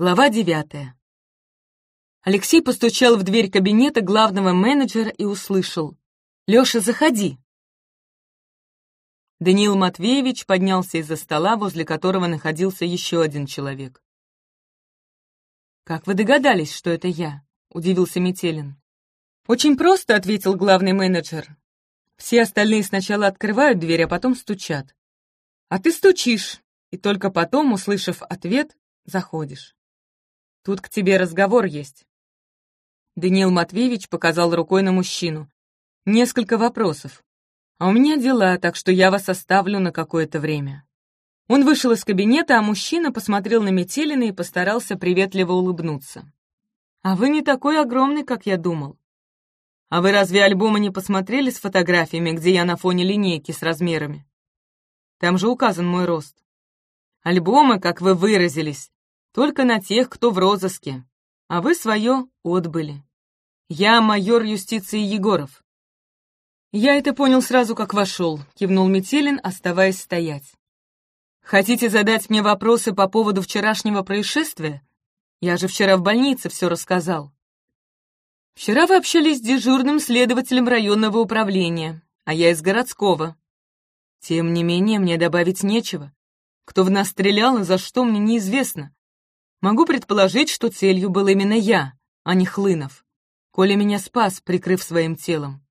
Глава девятая. Алексей постучал в дверь кабинета главного менеджера и услышал. «Леша, заходи!» Даниил Матвеевич поднялся из-за стола, возле которого находился еще один человек. «Как вы догадались, что это я?» — удивился Метелин. «Очень просто», — ответил главный менеджер. «Все остальные сначала открывают дверь, а потом стучат. А ты стучишь, и только потом, услышав ответ, заходишь. Тут к тебе разговор есть». Даниил Матвеевич показал рукой на мужчину. «Несколько вопросов. А у меня дела, так что я вас оставлю на какое-то время». Он вышел из кабинета, а мужчина посмотрел на Метелина и постарался приветливо улыбнуться. «А вы не такой огромный, как я думал. А вы разве альбомы не посмотрели с фотографиями, где я на фоне линейки с размерами? Там же указан мой рост. Альбомы, как вы выразились, только на тех, кто в розыске, а вы свое отбыли. Я майор юстиции Егоров». «Я это понял сразу, как вошел», — кивнул Метелин, оставаясь стоять. Хотите задать мне вопросы по поводу вчерашнего происшествия? Я же вчера в больнице все рассказал. Вчера вы общались с дежурным следователем районного управления, а я из городского. Тем не менее, мне добавить нечего. Кто в нас стрелял и за что, мне неизвестно. Могу предположить, что целью был именно я, а не Хлынов. Коля меня спас, прикрыв своим телом.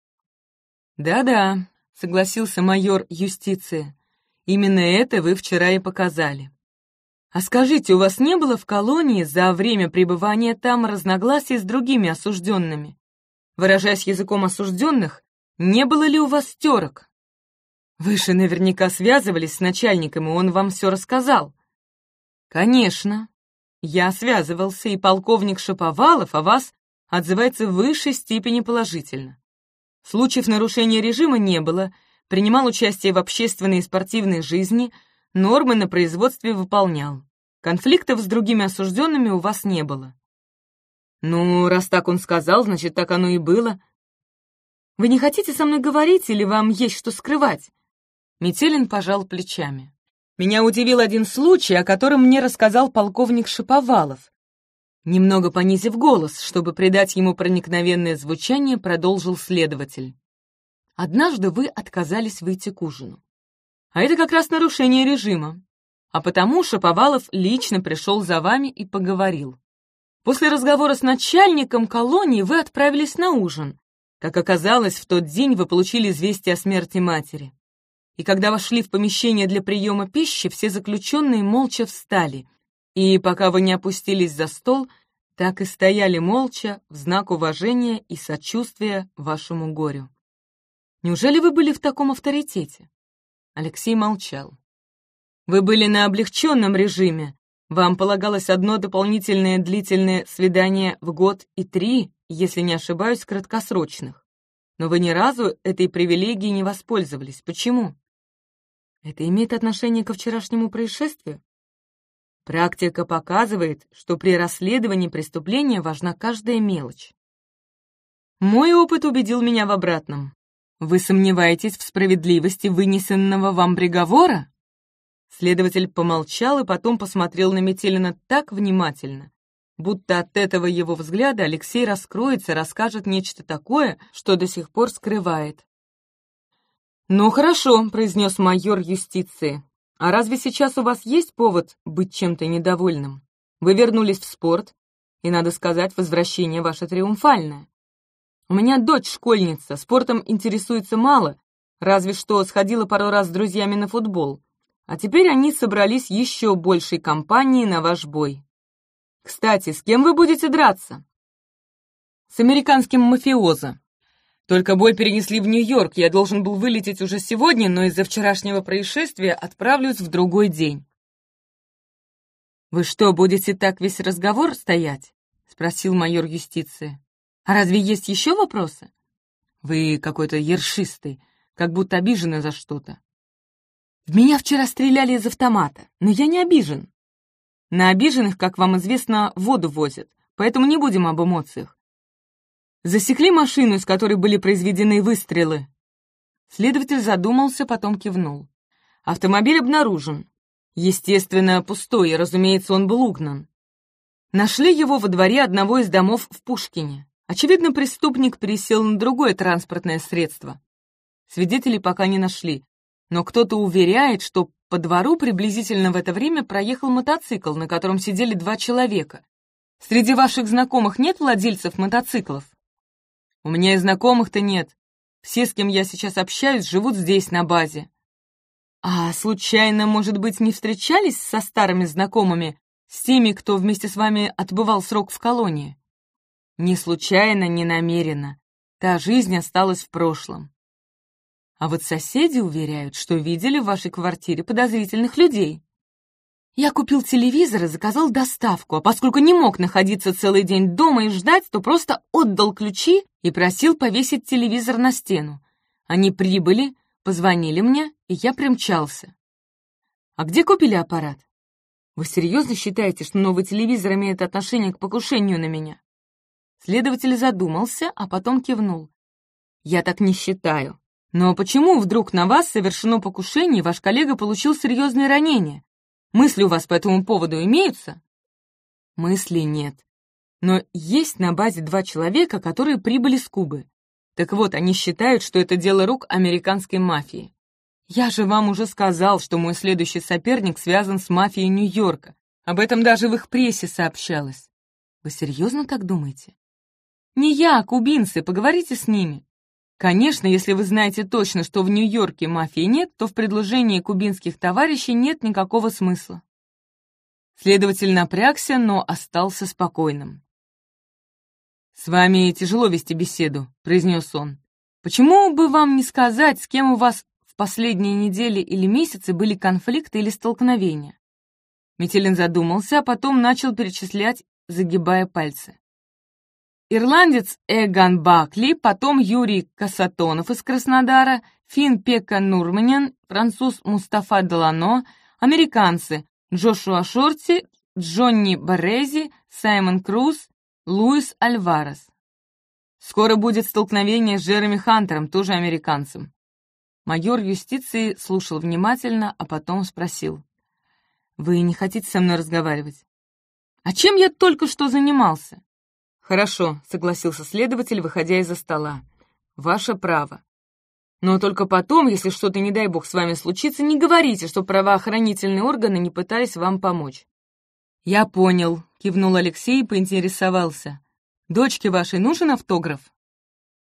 «Да-да», — согласился майор юстиции. Именно это вы вчера и показали. А скажите, у вас не было в колонии за время пребывания там разногласий с другими осужденными? Выражаясь языком осужденных, не было ли у вас терок? Вы же наверняка связывались с начальником, и он вам все рассказал. Конечно. Я связывался, и полковник Шаповалов о вас отзывается в высшей степени положительно. Случаев нарушения режима не было, принимал участие в общественной и спортивной жизни, нормы на производстве выполнял. Конфликтов с другими осужденными у вас не было. Ну, раз так он сказал, значит, так оно и было. Вы не хотите со мной говорить или вам есть что скрывать? Метелин пожал плечами. Меня удивил один случай, о котором мне рассказал полковник Шиповалов. Немного понизив голос, чтобы придать ему проникновенное звучание, продолжил следователь. Однажды вы отказались выйти к ужину. А это как раз нарушение режима. А потому Шаповалов лично пришел за вами и поговорил. После разговора с начальником колонии вы отправились на ужин. Как оказалось, в тот день вы получили известие о смерти матери. И когда вошли в помещение для приема пищи, все заключенные молча встали. И пока вы не опустились за стол, так и стояли молча в знак уважения и сочувствия вашему горю. Неужели вы были в таком авторитете?» Алексей молчал. «Вы были на облегченном режиме. Вам полагалось одно дополнительное длительное свидание в год и три, если не ошибаюсь, краткосрочных. Но вы ни разу этой привилегией не воспользовались. Почему?» «Это имеет отношение ко вчерашнему происшествию?» Практика показывает, что при расследовании преступления важна каждая мелочь. Мой опыт убедил меня в обратном. Вы сомневаетесь в справедливости вынесенного вам приговора? Следователь помолчал и потом посмотрел на Метелина так внимательно, будто от этого его взгляда Алексей раскроется, расскажет нечто такое, что до сих пор скрывает. «Ну хорошо», — произнес майор юстиции. «А разве сейчас у вас есть повод быть чем-то недовольным? Вы вернулись в спорт, и, надо сказать, возвращение ваше триумфальное. У меня дочь школьница, спортом интересуется мало, разве что сходила пару раз с друзьями на футбол. А теперь они собрались еще большей компанией на ваш бой. Кстати, с кем вы будете драться? С американским мафиозо. Только бой перенесли в Нью-Йорк, я должен был вылететь уже сегодня, но из-за вчерашнего происшествия отправлюсь в другой день. «Вы что, будете так весь разговор стоять?» — спросил майор юстиции. А разве есть еще вопросы? Вы какой-то ершистый, как будто обижены за что-то. В меня вчера стреляли из автомата, но я не обижен. На обиженных, как вам известно, воду возят, поэтому не будем об эмоциях. Засекли машину, из которой были произведены выстрелы. Следователь задумался, потом кивнул. Автомобиль обнаружен. Естественно, пустой, и, разумеется, он был угнан. Нашли его во дворе одного из домов в Пушкине. Очевидно, преступник пересел на другое транспортное средство. Свидетелей пока не нашли, но кто-то уверяет, что по двору приблизительно в это время проехал мотоцикл, на котором сидели два человека. Среди ваших знакомых нет владельцев мотоциклов? У меня и знакомых-то нет. Все, с кем я сейчас общаюсь, живут здесь, на базе. А случайно, может быть, не встречались со старыми знакомыми, с теми, кто вместе с вами отбывал срок в колонии? Не случайно, не намеренно. Та жизнь осталась в прошлом. А вот соседи уверяют, что видели в вашей квартире подозрительных людей. Я купил телевизор и заказал доставку, а поскольку не мог находиться целый день дома и ждать, то просто отдал ключи и просил повесить телевизор на стену. Они прибыли, позвонили мне, и я примчался. А где купили аппарат? Вы серьезно считаете, что новый телевизор имеет отношение к покушению на меня? Следователь задумался, а потом кивнул. «Я так не считаю. Но почему вдруг на вас совершено покушение, и ваш коллега получил серьезные ранения? Мысли у вас по этому поводу имеются?» Мыслей нет. Но есть на базе два человека, которые прибыли с Кубы. Так вот, они считают, что это дело рук американской мафии. Я же вам уже сказал, что мой следующий соперник связан с мафией Нью-Йорка. Об этом даже в их прессе сообщалось. Вы серьезно так думаете? Не я, а кубинцы, поговорите с ними. Конечно, если вы знаете точно, что в Нью-Йорке мафии нет, то в предложении кубинских товарищей нет никакого смысла. Следователь напрягся, но остался спокойным. «С вами тяжело вести беседу», — произнес он. «Почему бы вам не сказать, с кем у вас в последние недели или месяцы были конфликты или столкновения?» Метелин задумался, а потом начал перечислять, загибая пальцы. Ирландец Эган Бакли, потом Юрий Касатонов из Краснодара, фин Пека Нурманин, француз Мустафа Делано, американцы Джошуа Шорти, Джонни Борези, Саймон Круз, Луис Альварес. Скоро будет столкновение с Джереми Хантером, тоже американцем. Майор юстиции слушал внимательно, а потом спросил. «Вы не хотите со мной разговаривать?» «А чем я только что занимался?» «Хорошо», — согласился следователь, выходя из-за стола. «Ваше право. Но только потом, если что-то, не дай бог, с вами случится, не говорите, что правоохранительные органы не пытались вам помочь». «Я понял», — кивнул Алексей и поинтересовался. «Дочке вашей нужен автограф?»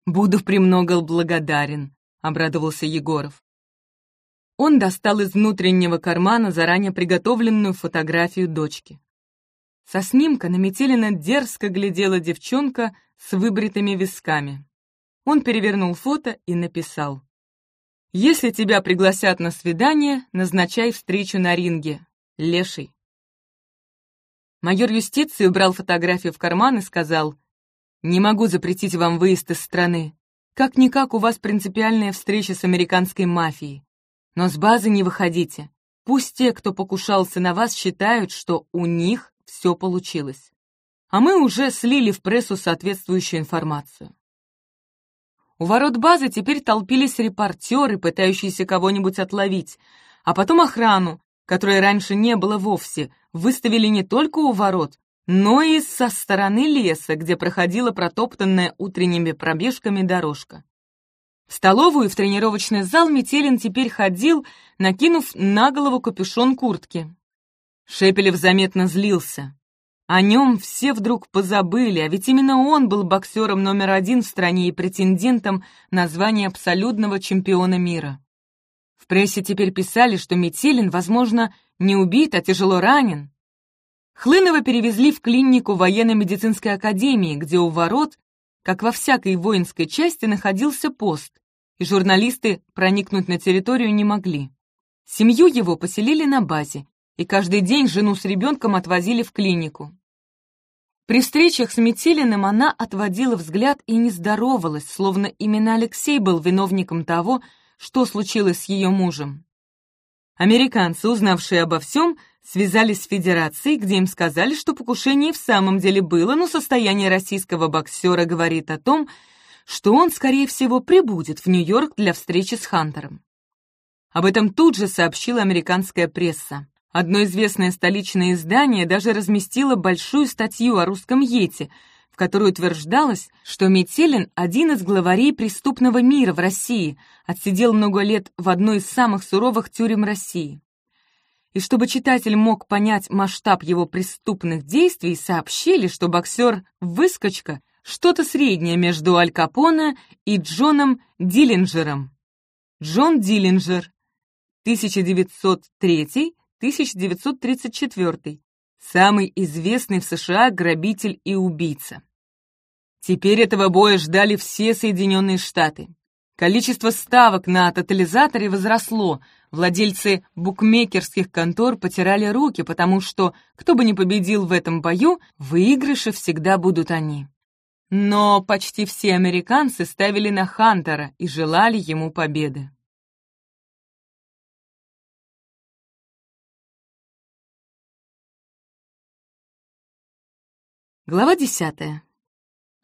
«Буду премного благодарен», — обрадовался Егоров. Он достал из внутреннего кармана заранее приготовленную фотографию дочки. Со снимка на Метелина дерзко глядела девчонка с выбритыми висками. Он перевернул фото и написал. «Если тебя пригласят на свидание, назначай встречу на ринге. Леший». Майор юстиции убрал фотографию в карман и сказал, «Не могу запретить вам выезд из страны. Как-никак у вас принципиальная встреча с американской мафией. Но с базы не выходите. Пусть те, кто покушался на вас, считают, что у них все получилось. А мы уже слили в прессу соответствующую информацию. У ворот базы теперь толпились репортеры, пытающиеся кого-нибудь отловить, а потом охрану, которой раньше не было вовсе, выставили не только у ворот, но и со стороны леса, где проходила протоптанная утренними пробежками дорожка. В столовую и в тренировочный зал Метелин теперь ходил, накинув на голову капюшон куртки. Шепелев заметно злился. О нем все вдруг позабыли, а ведь именно он был боксером номер один в стране и претендентом на звание абсолютного чемпиона мира. В прессе теперь писали, что Метелин, возможно, не убит, а тяжело ранен. Хлынова перевезли в клинику военно-медицинской академии, где у ворот, как во всякой воинской части, находился пост, и журналисты проникнуть на территорию не могли. Семью его поселили на базе, и каждый день жену с ребенком отвозили в клинику. При встречах с Метелиным она отводила взгляд и не здоровалась, словно именно Алексей был виновником того, что случилось с ее мужем. Американцы, узнавшие обо всем, связались с Федерацией, где им сказали, что покушение в самом деле было, но состояние российского боксера говорит о том, что он, скорее всего, прибудет в Нью-Йорк для встречи с Хантером. Об этом тут же сообщила американская пресса. Одно известное столичное издание даже разместило большую статью о русском Йете, в которой утверждалось, что Метелин — один из главарей преступного мира в России, отсидел много лет в одной из самых суровых тюрем России. И чтобы читатель мог понять масштаб его преступных действий, сообщили, что боксер «Выскочка» — что-то среднее между Аль Капоне и Джоном Диллинджером. Джон Диллинджер, 1903 1934. Самый известный в США грабитель и убийца. Теперь этого боя ждали все Соединенные Штаты. Количество ставок на тотализаторе возросло, владельцы букмекерских контор потирали руки, потому что, кто бы ни победил в этом бою, выигрыши всегда будут они. Но почти все американцы ставили на Хантера и желали ему победы. Глава десятая.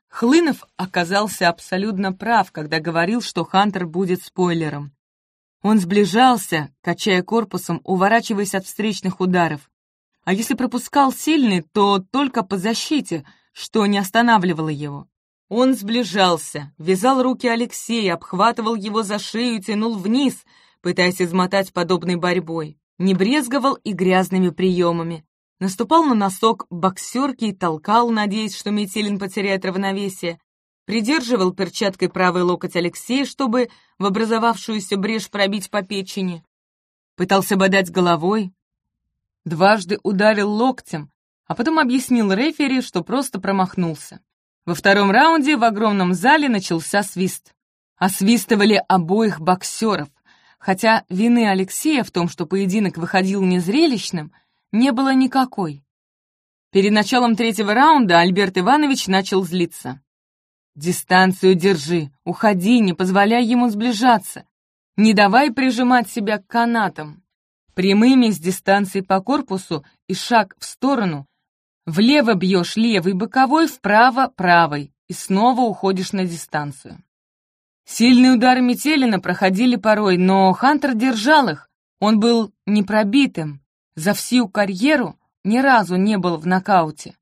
Хлынов оказался абсолютно прав, когда говорил, что Хантер будет спойлером. Он сближался, качая корпусом, уворачиваясь от встречных ударов. А если пропускал сильный, то только по защите, что не останавливало его. Он сближался, вязал руки Алексея, обхватывал его за шею и тянул вниз, пытаясь измотать подобной борьбой. Не брезговал и грязными приемами наступал на носок боксерки и толкал, надеясь, что Метелин потеряет равновесие, придерживал перчаткой правый локоть Алексея, чтобы в образовавшуюся брешь пробить по печени, пытался бодать головой, дважды ударил локтем, а потом объяснил рефери, что просто промахнулся. Во втором раунде в огромном зале начался свист. Освистывали обоих боксеров, хотя вины Алексея в том, что поединок выходил незрелищным, не было никакой. Перед началом третьего раунда Альберт Иванович начал злиться. «Дистанцию держи, уходи, не позволяй ему сближаться. Не давай прижимать себя к канатам. Прямыми с дистанции по корпусу и шаг в сторону. Влево бьешь левый боковой, вправо правый, и снова уходишь на дистанцию». Сильные удары Метелина проходили порой, но Хантер держал их. Он был непробитым, за всю карьеру ни разу не был в нокауте.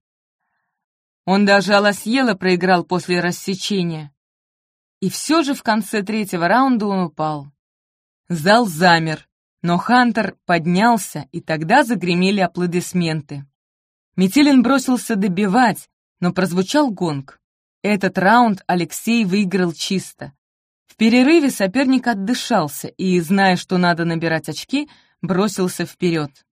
Он даже Аласьела проиграл после рассечения. И все же в конце третьего раунда он упал. Зал замер, но Хантер поднялся, и тогда загремели аплодисменты. Метелин бросился добивать, но прозвучал гонг. Этот раунд Алексей выиграл чисто. В перерыве соперник отдышался и, зная, что надо набирать очки, бросился вперед.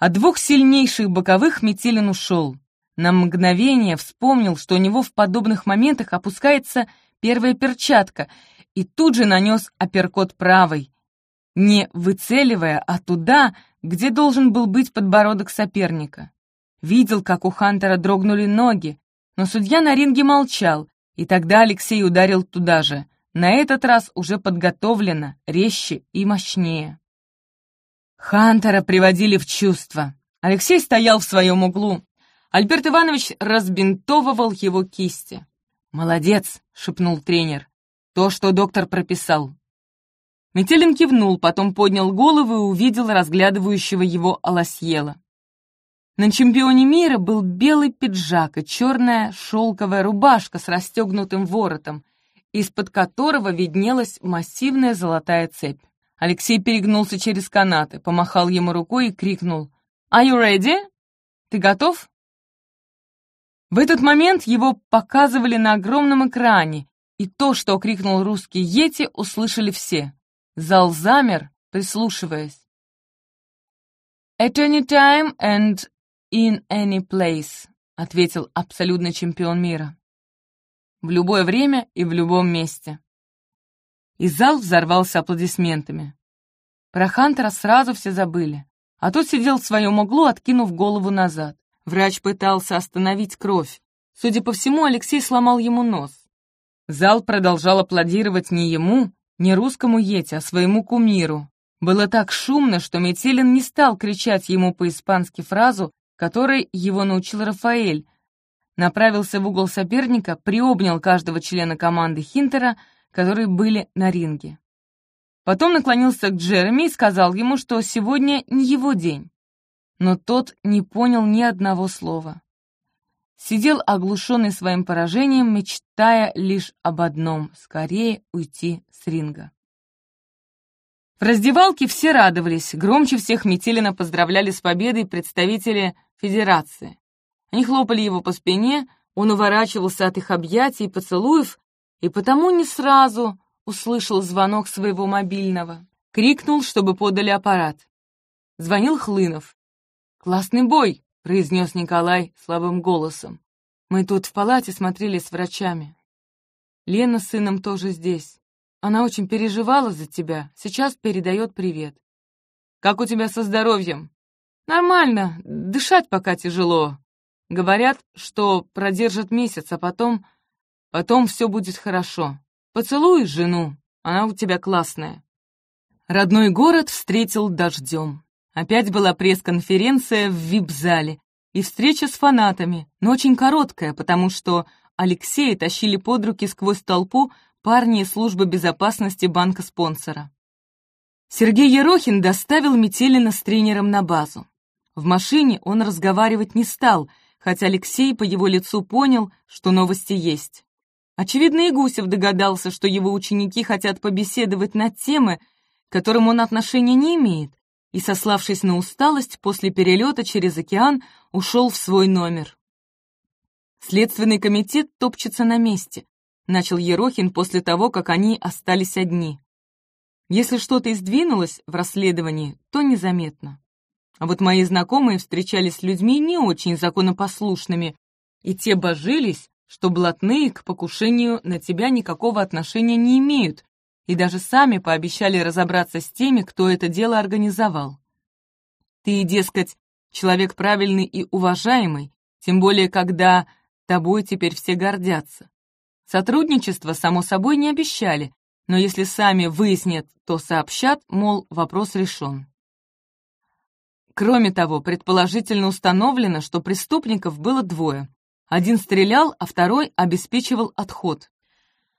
От двух сильнейших боковых Метелин ушел. На мгновение вспомнил, что у него в подобных моментах опускается первая перчатка, и тут же нанес апперкот правой, не выцеливая, а туда, где должен был быть подбородок соперника. Видел, как у Хантера дрогнули ноги, но судья на ринге молчал, и тогда Алексей ударил туда же, на этот раз уже подготовлено, резче и мощнее. Хантера приводили в чувство. Алексей стоял в своем углу. Альберт Иванович разбинтовывал его кисти. «Молодец!» — шепнул тренер. «То, что доктор прописал». Метелин кивнул, потом поднял голову и увидел разглядывающего его Аласьела. На чемпионе мира был белый пиджак и черная шелковая рубашка с расстегнутым воротом, из-под которого виднелась массивная золотая цепь. Алексей перегнулся через канаты, помахал ему рукой и крикнул «Are you ready? Ты готов?» В этот момент его показывали на огромном экране, и то, что крикнул русский Йети, услышали все. Зал замер, прислушиваясь. «At any time and in any place», — ответил абсолютный чемпион мира. «В любое время и в любом месте» и зал взорвался аплодисментами. Про Хантера сразу все забыли, а тот сидел в своем углу, откинув голову назад. Врач пытался остановить кровь. Судя по всему, Алексей сломал ему нос. Зал продолжал аплодировать не ему, не русскому Ете, а своему кумиру. Было так шумно, что Метелин не стал кричать ему по-испански фразу, которой его научил Рафаэль. Направился в угол соперника, приобнял каждого члена команды Хинтера, которые были на ринге. Потом наклонился к Джереми и сказал ему, что сегодня не его день. но тот не понял ни одного слова. Сидел оглушенный своим поражением, мечтая лишь об одном — скорее уйти с ринга. В раздевалке все радовались, громче всех Метелина поздравляли с победой представители Федерации. Они хлопали его по спине, он уворачивался от их объятий и поцелуев, и потому не сразу услышал звонок своего мобильного. Крикнул, чтобы подали аппарат. Звонил Хлынов. «Классный бой!» — произнес Николай слабым голосом. «Мы тут в палате смотрели с врачами. Лена с сыном тоже здесь. Она очень переживала за тебя, сейчас передает привет. Как у тебя со здоровьем? Нормально, дышать пока тяжело. Говорят, что продержат месяц, а потом... Потом все будет хорошо. Поцелуй жену, она у тебя классная. Родной город встретил дождем. Опять была пресс-конференция в вип-зале и встреча с фанатами, но очень короткая, потому что Алексея тащили под руки сквозь толпу парни из службы безопасности банка-спонсора. Сергей Ерохин доставил Метелина с тренером на базу. В машине он разговаривать не стал, хотя Алексей по его лицу понял, что новости есть. Очевидно, и Гусев догадался, что его ученики хотят побеседовать на темы, к которым он отношения не имеет, и, сославшись на усталость, после перелета через океан ушел в свой номер. Следственный комитет топчется на месте начал Ерохин после того, как они остались одни. Если что-то и сдвинулось в расследовании, то незаметно. А вот мои знакомые встречались с людьми не очень законопослушными, и те божились, что блатные к покушению на тебя никакого отношения не имеют, и даже сами пообещали разобраться с теми, кто это дело организовал. Ты, дескать, человек правильный и уважаемый, тем более когда тобой теперь все гордятся. Сотрудничество, само собой, не обещали, но если сами выяснят, то сообщат, мол, вопрос решен. Кроме того, предположительно установлено, что преступников было двое. Один стрелял, а второй обеспечивал отход.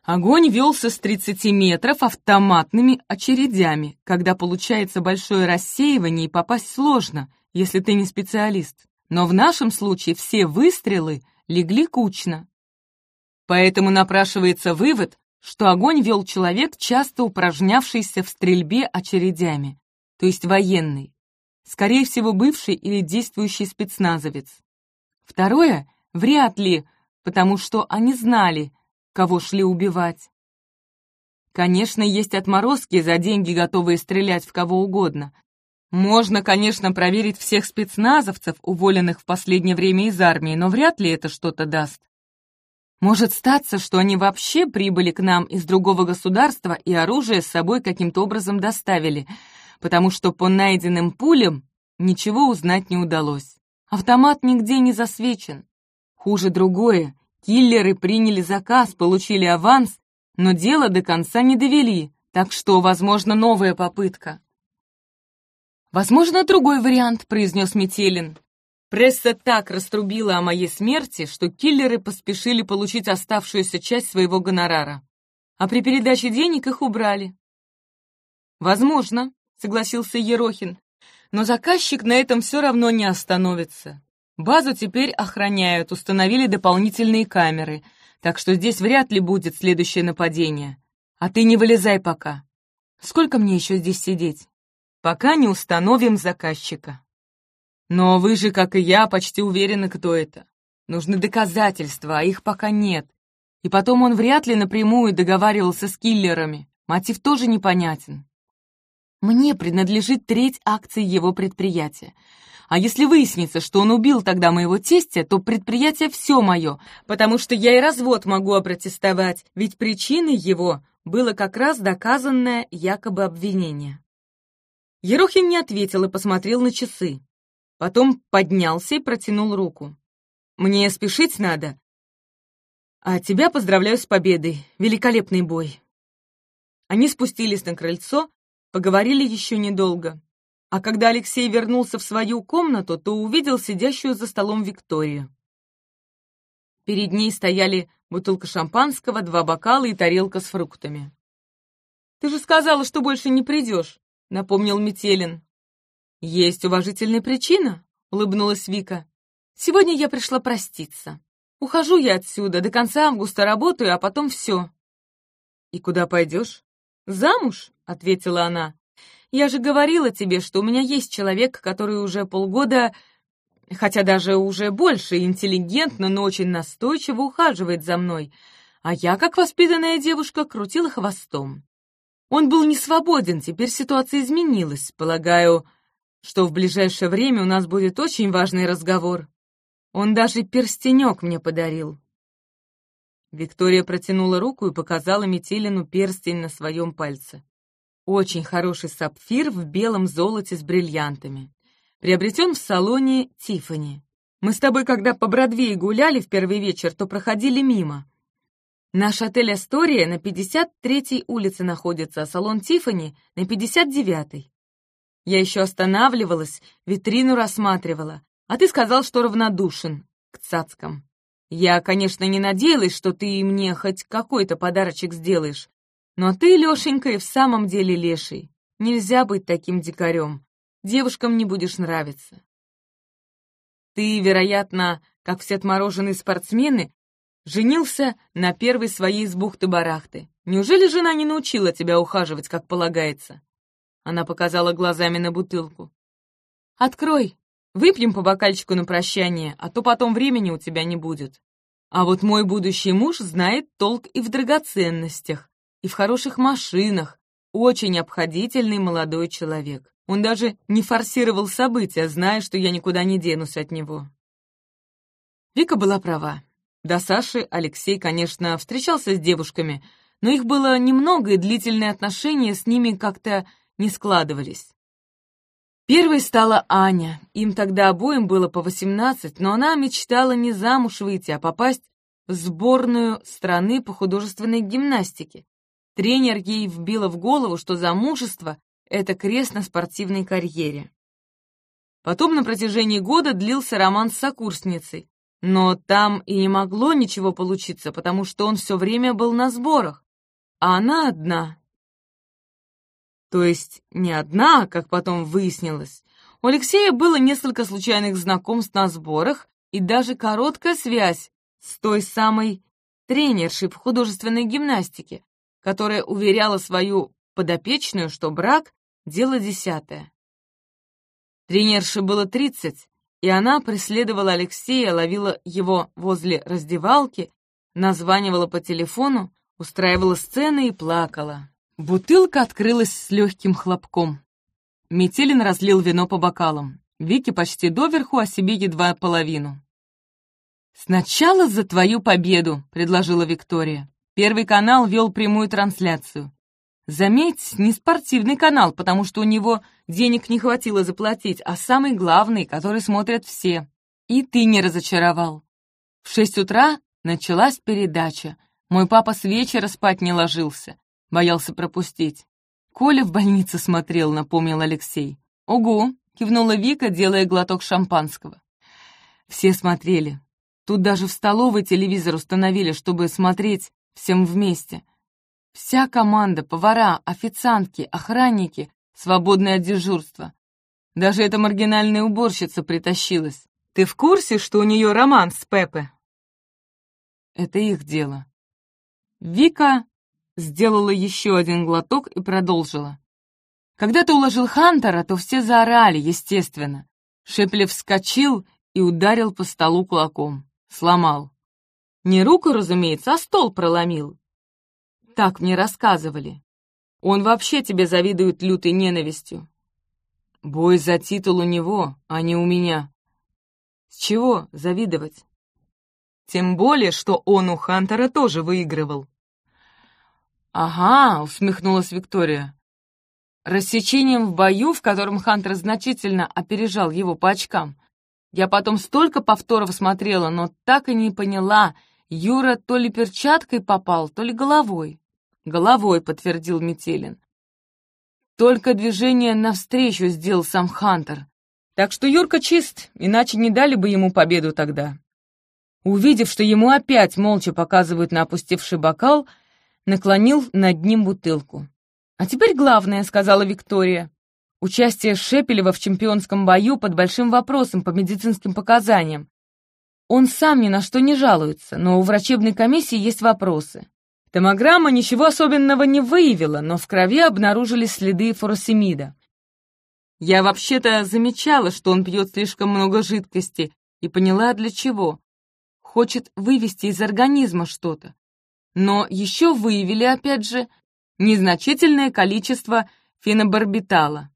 Огонь велся с 30 метров автоматными очередями, когда получается большое рассеивание и попасть сложно, если ты не специалист. Но в нашем случае все выстрелы легли кучно, Поэтому напрашивается вывод, что огонь вел человек, часто упражнявшийся в стрельбе очередями, то есть военный, скорее всего, бывший или действующий спецназовец. Второе — вряд ли, потому что они знали, кого шли убивать. Конечно, есть отморозки, за деньги готовые стрелять в кого угодно. Можно, конечно, проверить всех спецназовцев, уволенных в последнее время из армии, но вряд ли это что-то даст. Может статься, что они вообще прибыли к нам из другого государства и оружие с собой каким-то образом доставили, потому что по найденным пулям ничего узнать не удалось. Автомат нигде не засвечен. Хуже другое. Киллеры приняли заказ, получили аванс, но дело до конца не довели, так что, возможно, новая попытка. «Возможно, другой вариант», — произнес Метелин. Пресса так раструбила о моей смерти, что киллеры поспешили получить оставшуюся часть своего гонорара. А при передаче денег их убрали. «Возможно», — согласился Ерохин, «но заказчик на этом все равно не остановится. Базу теперь охраняют, установили дополнительные камеры, так что здесь вряд ли будет следующее нападение. А ты не вылезай пока. Сколько мне еще здесь сидеть? Пока не установим заказчика». Но вы же, как и я, почти уверены, кто это. Нужны доказательства, а их пока нет. И потом он вряд ли напрямую договаривался с киллерами. Мотив тоже непонятен. Мне принадлежит треть акций его предприятия. А если выяснится, что он убил тогда моего тестя, то предприятие все мое, потому что я и развод могу опротестовать, ведь причиной его было как раз доказанное якобы обвинение. Ерохин не ответил и посмотрел на часы. Потом поднялся и протянул руку. «Мне спешить надо. А тебя поздравляю с победой. Великолепный бой». Они спустились на крыльцо, поговорили еще недолго. А когда Алексей вернулся в свою комнату, то увидел сидящую за столом Викторию. Перед ней стояли бутылка шампанского, два бокала и тарелка с фруктами. «Ты же сказала, что больше не придешь», — напомнил Метелин. «Есть уважительная причина», — улыбнулась Вика. «Сегодня я пришла проститься. Ухожу я отсюда, до конца августа работаю, а потом все». «И куда пойдешь?» «Замуж», — ответила она. «Я же говорила тебе, что у меня есть человек, который уже полгода, хотя даже уже больше, интеллигентно, но очень настойчиво ухаживает за мной, а я, как воспитанная девушка, крутила хвостом. Он был не свободен, теперь ситуация изменилась. Полагаю, что в ближайшее время у нас будет очень важный разговор. Он даже перстенек мне подарил. Виктория протянула руку и показала Метелину перстень на своем пальце. Очень хороший сапфир в белом золоте с бриллиантами. Приобретен в салоне Тиффани. Мы с тобой, когда по Бродвее гуляли в первый вечер, то проходили мимо. Наш отель «Астория» на 53-й улице находится, а салон «Тиффани» на 59-й. Я еще останавливалась, витрину рассматривала, а ты сказал, что равнодушен к цацкам. Я, конечно, не надеялась, что ты мне хоть какой-то подарочек сделаешь, но ты, Лешенька, и в самом деле леший. Нельзя быть таким дикарем. Девушкам не будешь нравиться. Ты, вероятно, как все отмороженные спортсмены, Женился на первой своей из бухты-барахты. Неужели жена не научила тебя ухаживать, как полагается?» Она показала глазами на бутылку. «Открой, выпьем по бокальчику на прощание, а то потом времени у тебя не будет. А вот мой будущий муж знает толк и в драгоценностях, и в хороших машинах, очень обходительный молодой человек. Он даже не форсировал события, зная, что я никуда не денусь от него». Вика была права. До Саши Алексей, конечно, встречался с девушками, но их было немного, и длительные отношения с ними как-то не складывались. Первой стала Аня. Им тогда обоим было по 18, но она мечтала не замуж выйти, а попасть в сборную страны по художественной гимнастике. Тренер ей вбила в голову, что замужество — это крест на спортивной карьере. Потом на протяжении года длился роман с сокурсницей, но там и не могло ничего получиться, потому что он все время был на сборах, а она одна. То есть не одна, как потом выяснилось. У Алексея было несколько случайных знакомств на сборах и даже короткая связь с той самой тренершей по художественной гимнастике, которая уверяла свою подопечную, что брак — дело десятое. Тренерше было тридцать, и она преследовала Алексея, ловила его возле раздевалки, названивала по телефону, устраивала сцены и плакала. Бутылка открылась с легким хлопком. Метелин разлил вино по бокалам. Вики почти доверху, а себе едва половину. «Сначала за твою победу», — предложила Виктория. Первый канал вел прямую трансляцию. Заметь, не спортивный канал, потому что у него денег не хватило заплатить, а самый главный, который смотрят все. И ты не разочаровал. В шесть утра началась передача. Мой папа с вечера спать не ложился. Боялся пропустить. Коля в больнице смотрел, напомнил Алексей. «Ого!» — кивнула Вика, делая глоток шампанского. Все смотрели. Тут даже в столовой телевизор установили, чтобы смотреть всем вместе. Вся команда, повара, официантки, охранники, свободное от дежурства. Даже эта маргинальная уборщица притащилась. Ты в курсе, что у нее роман с Пепе? Это их дело. Вика сделала еще один глоток и продолжила. Когда ты уложил Хантера, то все заорали, естественно. Шеплев вскочил и ударил по столу кулаком. Сломал. Не руку, разумеется, а стол проломил. Так мне рассказывали. Он вообще тебе завидует лютой ненавистью. Бой за титул у него, а не у меня. С чего завидовать? Тем более, что он у Хантера тоже выигрывал. «Ага», — усмехнулась Виктория. Рассечением в бою, в котором Хантер значительно опережал его по очкам. Я потом столько повторов смотрела, но так и не поняла, Юра то ли перчаткой попал, то ли головой. «Головой», — подтвердил Метелин. Только движение навстречу сделал сам Хантер. Так что Юрка чист, иначе не дали бы ему победу тогда. Увидев, что ему опять молча показывают на опустевший бокал, наклонил над ним бутылку. «А теперь главное», — сказала Виктория. участие Шепелева в чемпионском бою под большим вопросом по медицинским показаниям. Он сам ни на что не жалуется, но у врачебной комиссии есть вопросы. Томограмма ничего особенного не выявила, но в крови обнаружили следы фуросемида. Я вообще-то замечала, что он пьет слишком много жидкости, и поняла, для чего. Хочет вывести из организма что-то. Но еще выявили, опять же, незначительное количество фенобарбитала.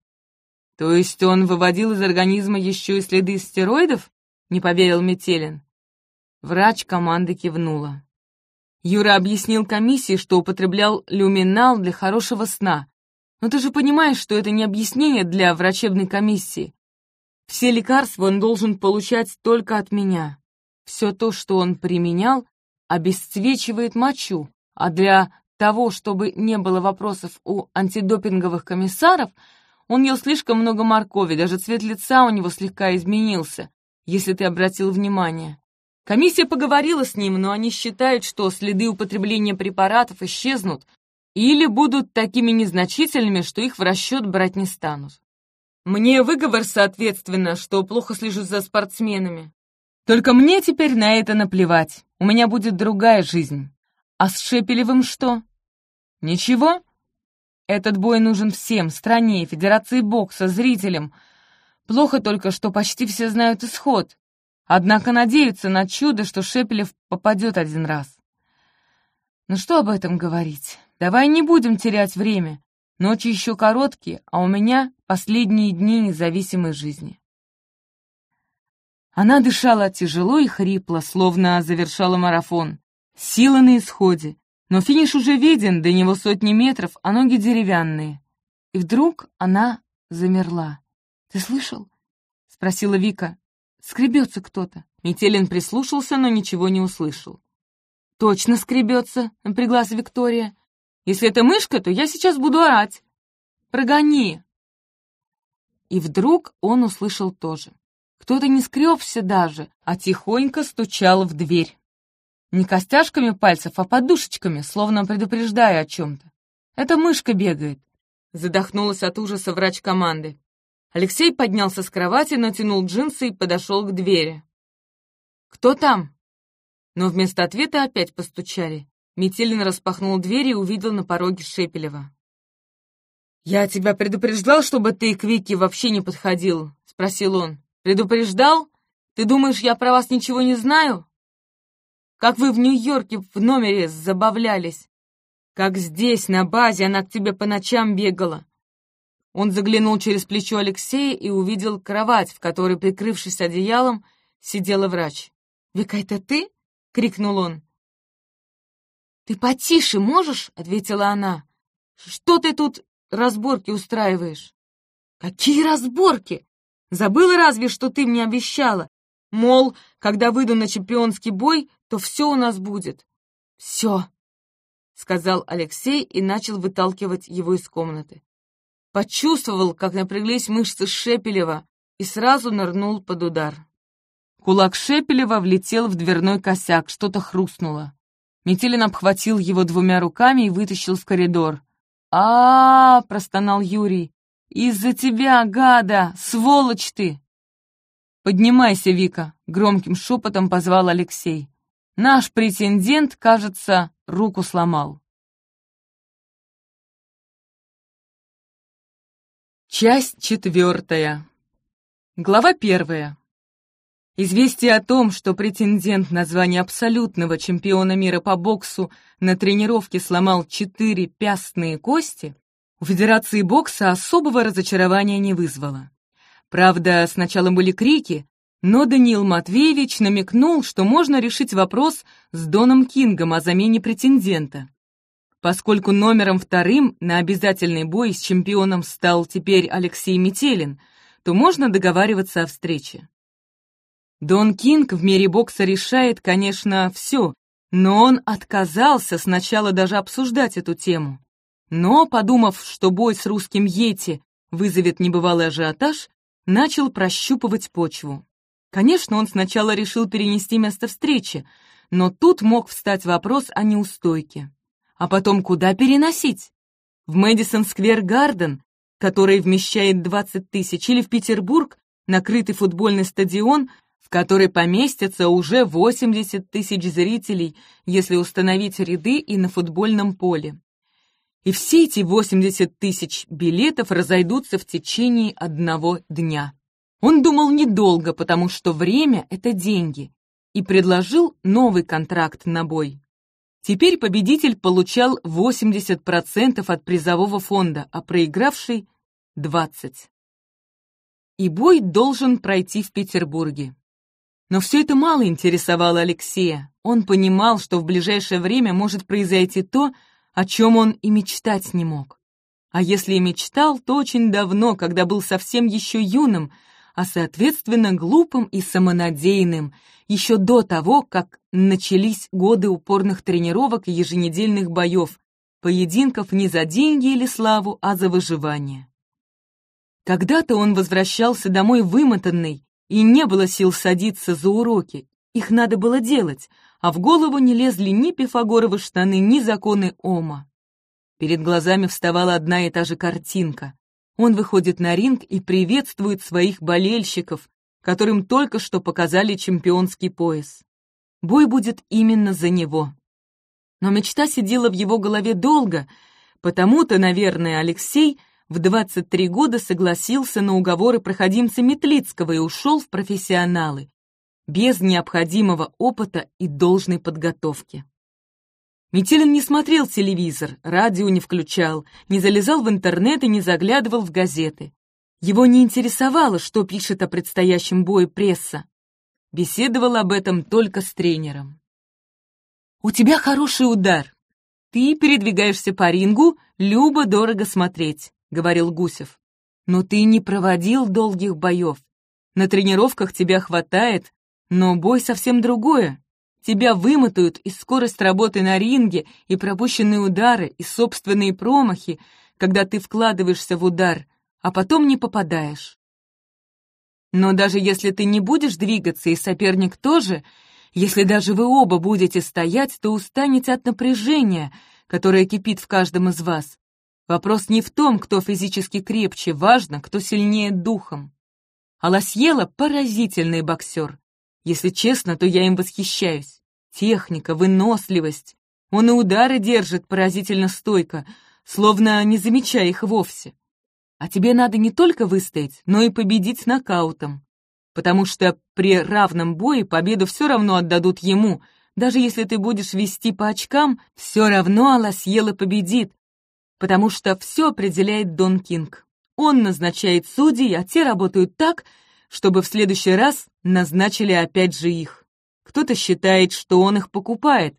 То есть он выводил из организма еще и следы стероидов? Не поверил Метелин. Врач команды кивнула. Юра объяснил комиссии, что употреблял люминал для хорошего сна. Но ты же понимаешь, что это не объяснение для врачебной комиссии. Все лекарства он должен получать только от меня. Все то, что он применял, обесцвечивает мочу, а для того, чтобы не было вопросов у антидопинговых комиссаров, он ел слишком много моркови, даже цвет лица у него слегка изменился, если ты обратил внимание. Комиссия поговорила с ним, но они считают, что следы употребления препаратов исчезнут или будут такими незначительными, что их в расчет брать не станут. Мне выговор, соответственно, что плохо слежу за спортсменами. Только мне теперь на это наплевать. У меня будет другая жизнь. А с Шепелевым что? Ничего? Этот бой нужен всем, стране, федерации бокса, зрителям. Плохо только, что почти все знают исход. Однако надеются на чудо, что Шепелев попадет один раз. Ну что об этом говорить? Давай не будем терять время. Ночи еще короткие, а у меня последние дни независимой жизни. Она дышала тяжело и хрипло, словно завершала марафон. Сила на исходе, но финиш уже виден, до него сотни метров, а ноги деревянные. И вдруг она замерла. «Ты слышал?» — спросила Вика. Скребется кто-то. Метелин прислушался, но ничего не услышал. «Точно скребется», — напряглась Виктория. «Если это мышка, то я сейчас буду орать. Прогони!» И вдруг он услышал тоже. Кто-то не скребся даже, а тихонько стучал в дверь. Не костяшками пальцев, а подушечками, словно предупреждая о чем-то. «Это мышка бегает», — задохнулась от ужаса врач команды. Алексей поднялся с кровати, натянул джинсы и подошел к двери. «Кто там?» Но вместо ответа опять постучали. Метелин распахнул дверь и увидел на пороге Шепелева. «Я тебя предупреждал, чтобы ты к Вике вообще не подходил?» — спросил он. «Предупреждал? Ты думаешь, я про вас ничего не знаю? Как вы в Нью-Йорке в номере забавлялись? Как здесь, на базе, она к тебе по ночам бегала? Он заглянул через плечо Алексея и увидел кровать, в которой, прикрывшись одеялом, сидела врач. «Вика, это ты?» — крикнул он. «Ты потише можешь?» — ответила она. «Что ты тут разборки устраиваешь?» «Какие разборки? Забыла разве, что ты мне обещала? Мол, когда выйду на чемпионский бой, то все у нас будет». «Все», — сказал Алексей и начал выталкивать его из комнаты. Почувствовал, как напряглись мышцы Шепелева и сразу нырнул под удар. Кулак Шепелева влетел в дверной косяк, что-то хрустнуло. Метелин обхватил его двумя руками и вытащил в коридор. а, -а, -а простонал Юрий. «Из-за тебя, гада! Сволочь ты!» «Поднимайся, Вика!» — громким шепотом позвал Алексей. «Наш претендент, кажется, руку сломал». Часть четвертая. Глава первая. Известие о том, что претендент на звание абсолютного чемпиона мира по боксу на тренировке сломал четыре пястные кости, у Федерации бокса особого разочарования не вызвало. Правда, сначала были крики, но Даниил Матвеевич намекнул, что можно решить вопрос с Доном Кингом о замене претендента. Поскольку номером вторым на обязательный бой с чемпионом стал теперь Алексей Метелин, то можно договариваться о встрече. Дон Кинг в мире бокса решает, конечно, все, но он отказался сначала даже обсуждать эту тему. Но, подумав, что бой с русским Йети вызовет небывалый ажиотаж, начал прощупывать почву. Конечно, он сначала решил перенести место встречи, но тут мог встать вопрос о неустойке. А потом куда переносить? В Мэдисон Сквер Гарден, который вмещает 20 тысяч, или в Петербург, накрытый футбольный стадион, в который поместятся уже 80 тысяч зрителей, если установить ряды и на футбольном поле. И все эти 80 тысяч билетов разойдутся в течение одного дня. Он думал недолго, потому что время — это деньги, и предложил новый контракт на бой. Теперь победитель получал 80% от призового фонда, а проигравший — 20%. И бой должен пройти в Петербурге. Но все это мало интересовало Алексея. Он понимал, что в ближайшее время может произойти то, о чем он и мечтать не мог. А если и мечтал, то очень давно, когда был совсем еще юным, а соответственно глупым и самонадеянным, еще до того, как начались годы упорных тренировок и еженедельных боев, поединков не за деньги или славу, а за выживание. Когда-то он возвращался домой вымотанный, и не было сил садиться за уроки, их надо было делать, а в голову не лезли ни пифагоровы штаны, ни законы Ома. Перед глазами вставала одна и та же картинка. Он выходит на ринг и приветствует своих болельщиков, которым только что показали чемпионский пояс. Бой будет именно за него. Но мечта сидела в его голове долго, потому-то, наверное, Алексей в 23 года согласился на уговоры проходимца Метлицкого и ушел в профессионалы, без необходимого опыта и должной подготовки. Метелин не смотрел телевизор, радио не включал, не залезал в интернет и не заглядывал в газеты. Его не интересовало, что пишет о предстоящем бое пресса. Беседовал об этом только с тренером. «У тебя хороший удар. Ты передвигаешься по рингу, любо-дорого смотреть», — говорил Гусев. «Но ты не проводил долгих боев. На тренировках тебя хватает, но бой совсем другое. Тебя вымотают и скорость работы на ринге, и пропущенные удары, и собственные промахи, когда ты вкладываешься в удар, а потом не попадаешь. Но даже если ты не будешь двигаться, и соперник тоже, если даже вы оба будете стоять, то устанете от напряжения, которое кипит в каждом из вас. Вопрос не в том, кто физически крепче, важно, кто сильнее духом. А Лосьела — поразительный боксер. Если честно, то я им восхищаюсь. Техника, выносливость. Он и удары держит поразительно стойко, словно не замечая их вовсе. А тебе надо не только выстоять, но и победить нокаутом. Потому что при равном бое победу все равно отдадут ему. Даже если ты будешь вести по очкам, все равно Аласьела победит. Потому что все определяет Дон Кинг. Он назначает судей, а те работают так, чтобы в следующий раз назначили опять же их. Кто-то считает, что он их покупает,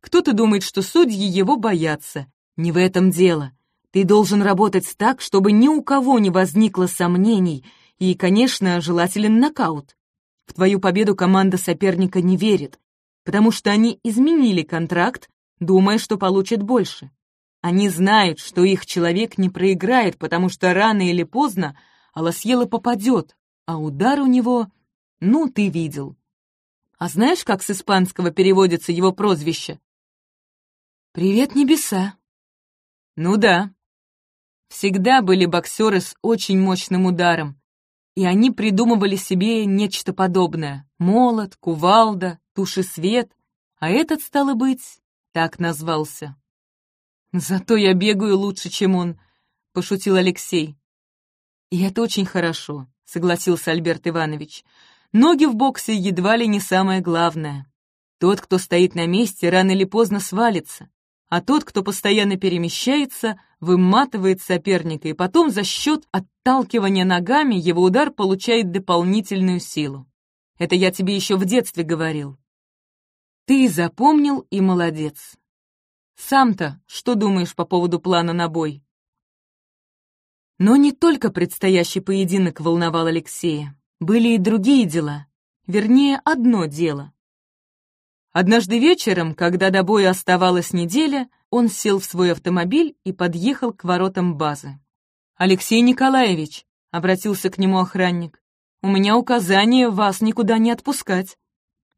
кто-то думает, что судьи его боятся. Не в этом дело. Ты должен работать так, чтобы ни у кого не возникло сомнений, и, конечно, желателен нокаут. В твою победу команда соперника не верит, потому что они изменили контракт, думая, что получат больше. Они знают, что их человек не проиграет, потому что рано или поздно Аласьела попадет, а удар у него, ну, ты видел. А знаешь, как с испанского переводится его прозвище? «Привет, небеса!» Ну да. Всегда были боксеры с очень мощным ударом, и они придумывали себе нечто подобное. Молот, кувалда, тушесвет, а этот, стало быть, так назвался. «Зато я бегаю лучше, чем он», — пошутил Алексей. «И это очень хорошо согласился Альберт Иванович. Ноги в боксе едва ли не самое главное. Тот, кто стоит на месте, рано или поздно свалится, а тот, кто постоянно перемещается, выматывает соперника, и потом за счет отталкивания ногами его удар получает дополнительную силу. Это я тебе еще в детстве говорил. Ты запомнил и молодец. Сам-то что думаешь по поводу плана на бой? Но не только предстоящий поединок волновал Алексея. Были и другие дела. Вернее, одно дело. Однажды вечером, когда до боя оставалась неделя, он сел в свой автомобиль и подъехал к воротам базы. «Алексей Николаевич», — обратился к нему охранник, — «у меня указание вас никуда не отпускать.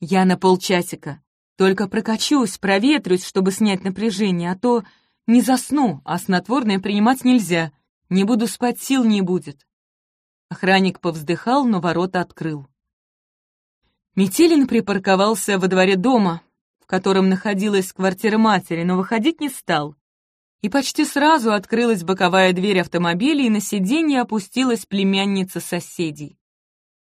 Я на полчасика. Только прокачусь, проветрюсь, чтобы снять напряжение, а то не засну, а снотворное принимать нельзя. Не буду спать, сил не будет». Охранник повздыхал, но ворота открыл. Метелин припарковался во дворе дома, в котором находилась квартира матери, но выходить не стал. И почти сразу открылась боковая дверь автомобиля, и на сиденье опустилась племянница соседей.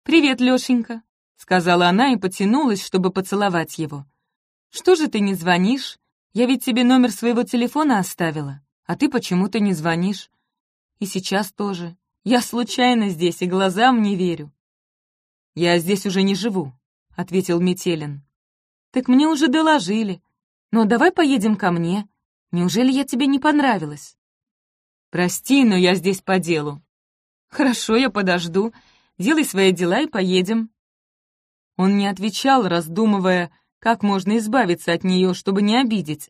«Привет, Лешенька», — сказала она и потянулась, чтобы поцеловать его. «Что же ты не звонишь? Я ведь тебе номер своего телефона оставила, а ты почему-то не звонишь. И сейчас тоже. Я случайно здесь и глазам не верю». «Я здесь уже не живу», — ответил Метелин. «Так мне уже доложили. Но давай поедем ко мне. Неужели я тебе не понравилась?» «Прости, но я здесь по делу». «Хорошо, я подожду. Делай свои дела и поедем». Он не отвечал, раздумывая, как можно избавиться от нее, чтобы не обидеть.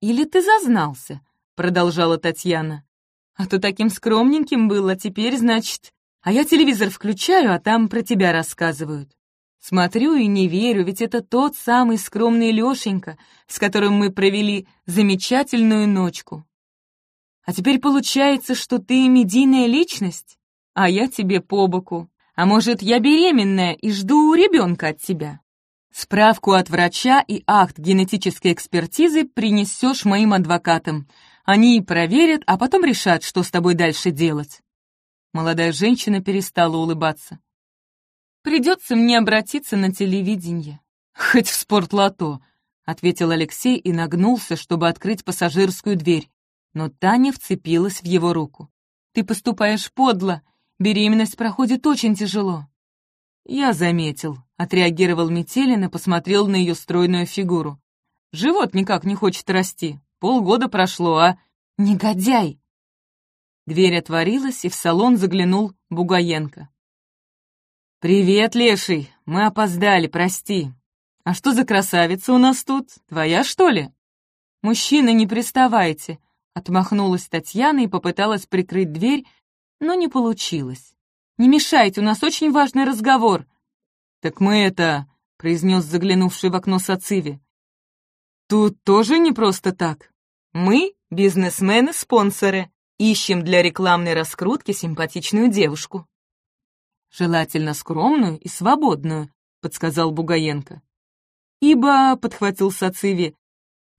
«Или ты зазнался?» — продолжала Татьяна. «А то таким скромненьким был, а теперь, значит... А я телевизор включаю, а там про тебя рассказывают. Смотрю и не верю, ведь это тот самый скромный Лешенька, с которым мы провели замечательную ночку. А теперь получается, что ты медийная личность, а я тебе по боку. А может, я беременная и жду ребенка от тебя? Справку от врача и акт генетической экспертизы принесешь моим адвокатам. Они проверят, а потом решат, что с тобой дальше делать. Молодая женщина перестала улыбаться. Придется мне обратиться на телевидение. Хоть в спортлото, ответил Алексей и нагнулся, чтобы открыть пассажирскую дверь. Но Таня вцепилась в его руку. Ты поступаешь подло. Беременность проходит очень тяжело. Я заметил, отреагировал Метелин и посмотрел на ее стройную фигуру. Живот никак не хочет расти. Полгода прошло, а... Негодяй! Дверь отворилась, и в салон заглянул Бугаенко. «Привет, Леший! Мы опоздали, прости. А что за красавица у нас тут? Твоя, что ли?» «Мужчины, не приставайте!» — отмахнулась Татьяна и попыталась прикрыть дверь, но не получилось. «Не мешайте, у нас очень важный разговор!» «Так мы это...» — произнес заглянувший в окно Сациви. «Тут тоже не просто так. Мы, бизнесмены-спонсоры, ищем для рекламной раскрутки симпатичную девушку. «Желательно скромную и свободную», — подсказал Бугаенко. «Ибо», — подхватил Сациви,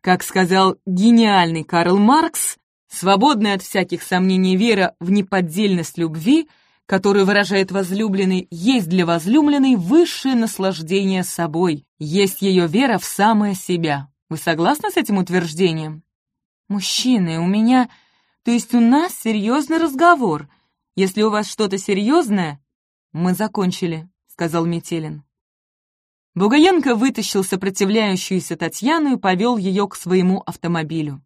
как сказал гениальный Карл Маркс, свободная от всяких сомнений вера в неподдельность любви, которую выражает возлюбленный, есть для возлюбленной высшее наслаждение собой, есть ее вера в самое себя. Вы согласны с этим утверждением? Мужчины, у меня... То есть у нас серьезный разговор. Если у вас что-то серьезное, «Мы закончили», — сказал Метелин. Бугаенко вытащил сопротивляющуюся Татьяну и повел ее к своему автомобилю.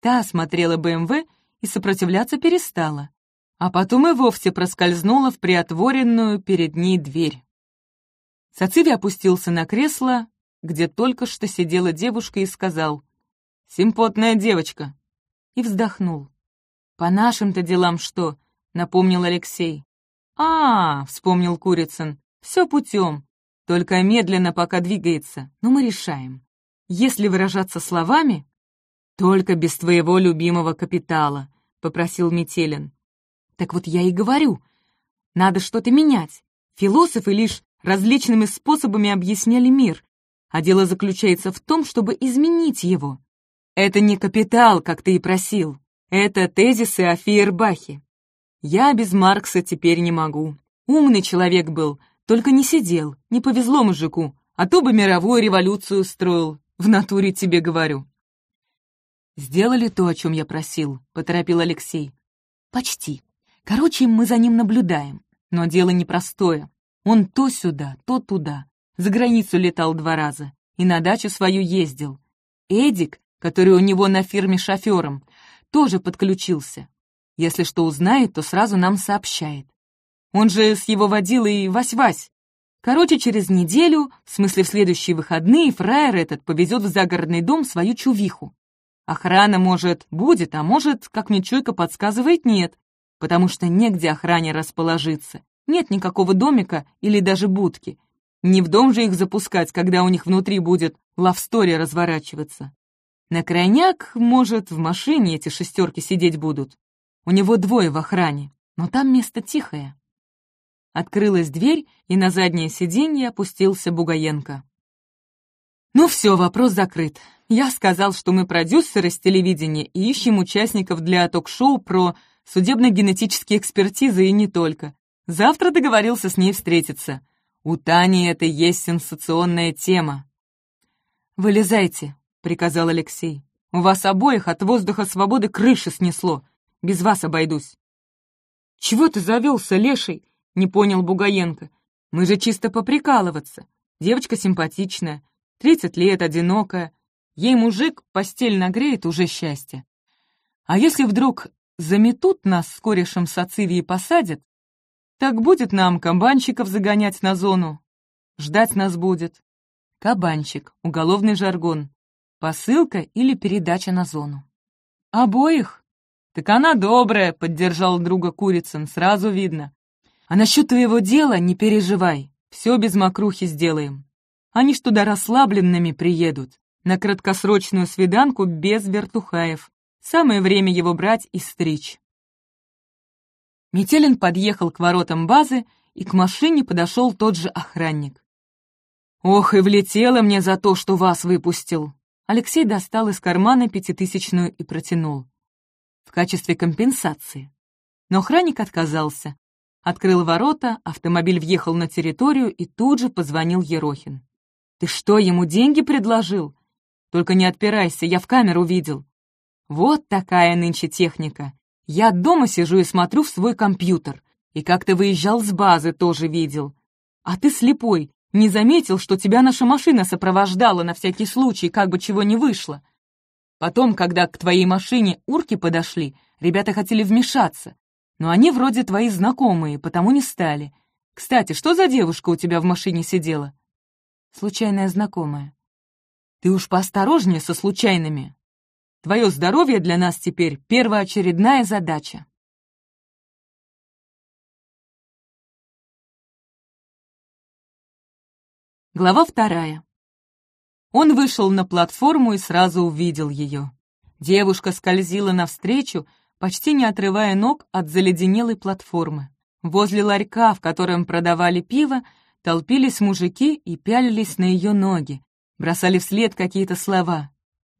Та осмотрела БМВ и сопротивляться перестала, а потом и вовсе проскользнула в приотворенную перед ней дверь. Сациви опустился на кресло, где только что сидела девушка, и сказал «Симпотная девочка», и вздохнул. «По нашим-то делам что?» — напомнил Алексей. «А, — вспомнил Курицын, — все путем, только медленно пока двигается, но мы решаем. Если выражаться словами, только без твоего любимого капитала», — попросил Метелин. «Так вот я и говорю, надо что-то менять. Философы лишь различными способами объясняли мир, а дело заключается в том, чтобы изменить его. Это не капитал, как ты и просил, это тезисы о Фейербахе. Я без Маркса теперь не могу. Умный человек был, только не сидел, не повезло мужику, а то бы мировую революцию устроил, в натуре тебе говорю. «Сделали то, о чем я просил», — поторопил Алексей. «Почти. Короче, мы за ним наблюдаем. Но дело непростое. Он то сюда, то туда. За границу летал два раза. И на дачу свою ездил. Эдик, который у него на фирме шофером, тоже подключился. Если что узнает, то сразу нам сообщает. Он же с его водилой Вась-Вась. Короче, через неделю, в смысле в следующие выходные, фраер этот повезет в загородный дом свою чувиху. Охрана, может, будет, а может, как мне чуйка подсказывает, нет, потому что негде охране расположиться. Нет никакого домика или даже будки. Не в дом же их запускать, когда у них внутри будет лавстори разворачиваться. На крайняк, может, в машине эти шестерки сидеть будут. У него двое в охране, но там место тихое. Открылась дверь, и на заднее сиденье опустился Бугаенко. «Ну все, вопрос закрыт. Я сказал, что мы продюсеры с телевидения и ищем участников для ток-шоу про судебно-генетические экспертизы и не только. Завтра договорился с ней встретиться. У Тани это есть сенсационная тема». «Вылезайте», — приказал Алексей. «У вас обоих от воздуха свободы крыши снесло. Без вас обойдусь». «Чего ты завелся, леший?» — не понял Бугаенко. «Мы же чисто поприкалываться. Девочка симпатичная, тридцать лет, одинокая. Ей мужик постель нагреет уже счастье. А если вдруг заметут нас с корешем Сациви и посадят, так будет нам кабанчиков загонять на зону. Ждать нас будет. Кабанчик, уголовный жаргон. Посылка или передача на зону. Обоих? Так она добрая, поддержал друга Курицын, сразу видно. А насчет твоего дела не переживай, все без мокрухи сделаем. Они ж туда расслабленными приедут, на краткосрочную свиданку без вертухаев. Самое время его брать и стричь. Метелин подъехал к воротам базы, и к машине подошел тот же охранник. «Ох, и влетело мне за то, что вас выпустил!» Алексей достал из кармана пятитысячную и протянул. В качестве компенсации. Но охранник отказался. Открыл ворота, автомобиль въехал на территорию и тут же позвонил Ерохин. «Ты что, ему деньги предложил? Только не отпирайся, я в камеру видел». Вот такая нынче техника. Я дома сижу и смотрю в свой компьютер. И как ты выезжал с базы, тоже видел. А ты слепой, не заметил, что тебя наша машина сопровождала на всякий случай, как бы чего не вышло. Потом, когда к твоей машине урки подошли, ребята хотели вмешаться. Но они вроде твои знакомые, потому не стали. Кстати, что за девушка у тебя в машине сидела? Случайная знакомая. Ты уж поосторожнее со случайными. Твое здоровье для нас теперь первоочередная задача. Глава вторая. Он вышел на платформу и сразу увидел ее. Девушка скользила навстречу, почти не отрывая ног от заледенелой платформы. Возле ларька, в котором продавали пиво, толпились мужики и пялились на ее ноги, бросали вслед какие-то слова.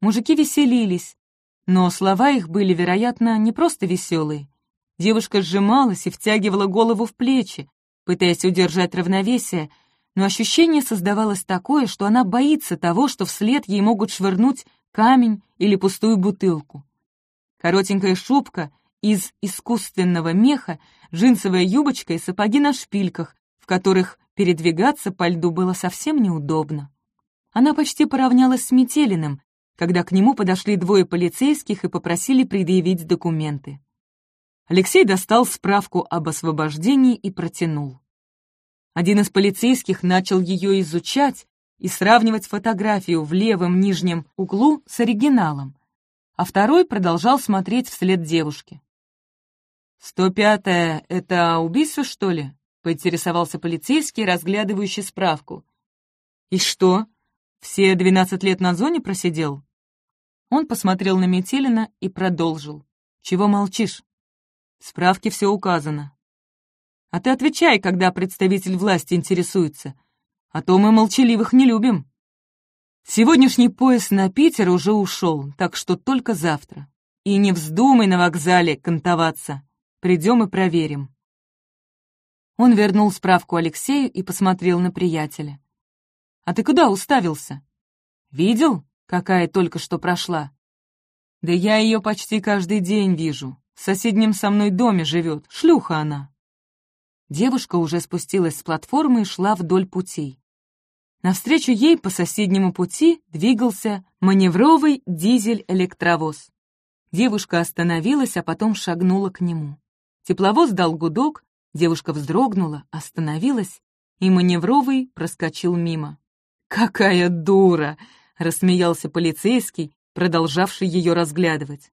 Мужики веселились, но слова их были, вероятно, не просто веселые. Девушка сжималась и втягивала голову в плечи, пытаясь удержать равновесие, но ощущение создавалось такое, что она боится того, что вслед ей могут швырнуть камень или пустую бутылку. Коротенькая шубка из искусственного меха, джинсовая юбочка и сапоги на шпильках, в которых передвигаться по льду было совсем неудобно. Она почти поравнялась с Метелиным, когда к нему подошли двое полицейских и попросили предъявить документы. Алексей достал справку об освобождении и протянул. Один из полицейских начал ее изучать и сравнивать фотографию в левом нижнем углу с оригиналом, а второй продолжал смотреть вслед девушке. «Сто пятое — это убийство, что ли?» — поинтересовался полицейский, разглядывающий справку. «И что? Все двенадцать лет на зоне просидел?» Он посмотрел на Метелина и продолжил. «Чего молчишь?» В справке все указано. А ты отвечай, когда представитель власти интересуется. А то мы молчаливых не любим. Сегодняшний поезд на Питер уже ушел, так что только завтра. И не вздумай на вокзале кантоваться. Придем и проверим. Он вернул справку Алексею и посмотрел на приятеля. «А ты куда уставился? Видел, какая только что прошла? Да я ее почти каждый день вижу. В соседнем со мной доме живет, шлюха она. Девушка уже спустилась с платформы и шла вдоль путей. Навстречу ей по соседнему пути двигался маневровый дизель-электровоз. Девушка остановилась, а потом шагнула к нему. Тепловоз дал гудок, девушка вздрогнула, остановилась, и маневровый проскочил мимо. «Какая дура!» — рассмеялся полицейский, продолжавший ее разглядывать.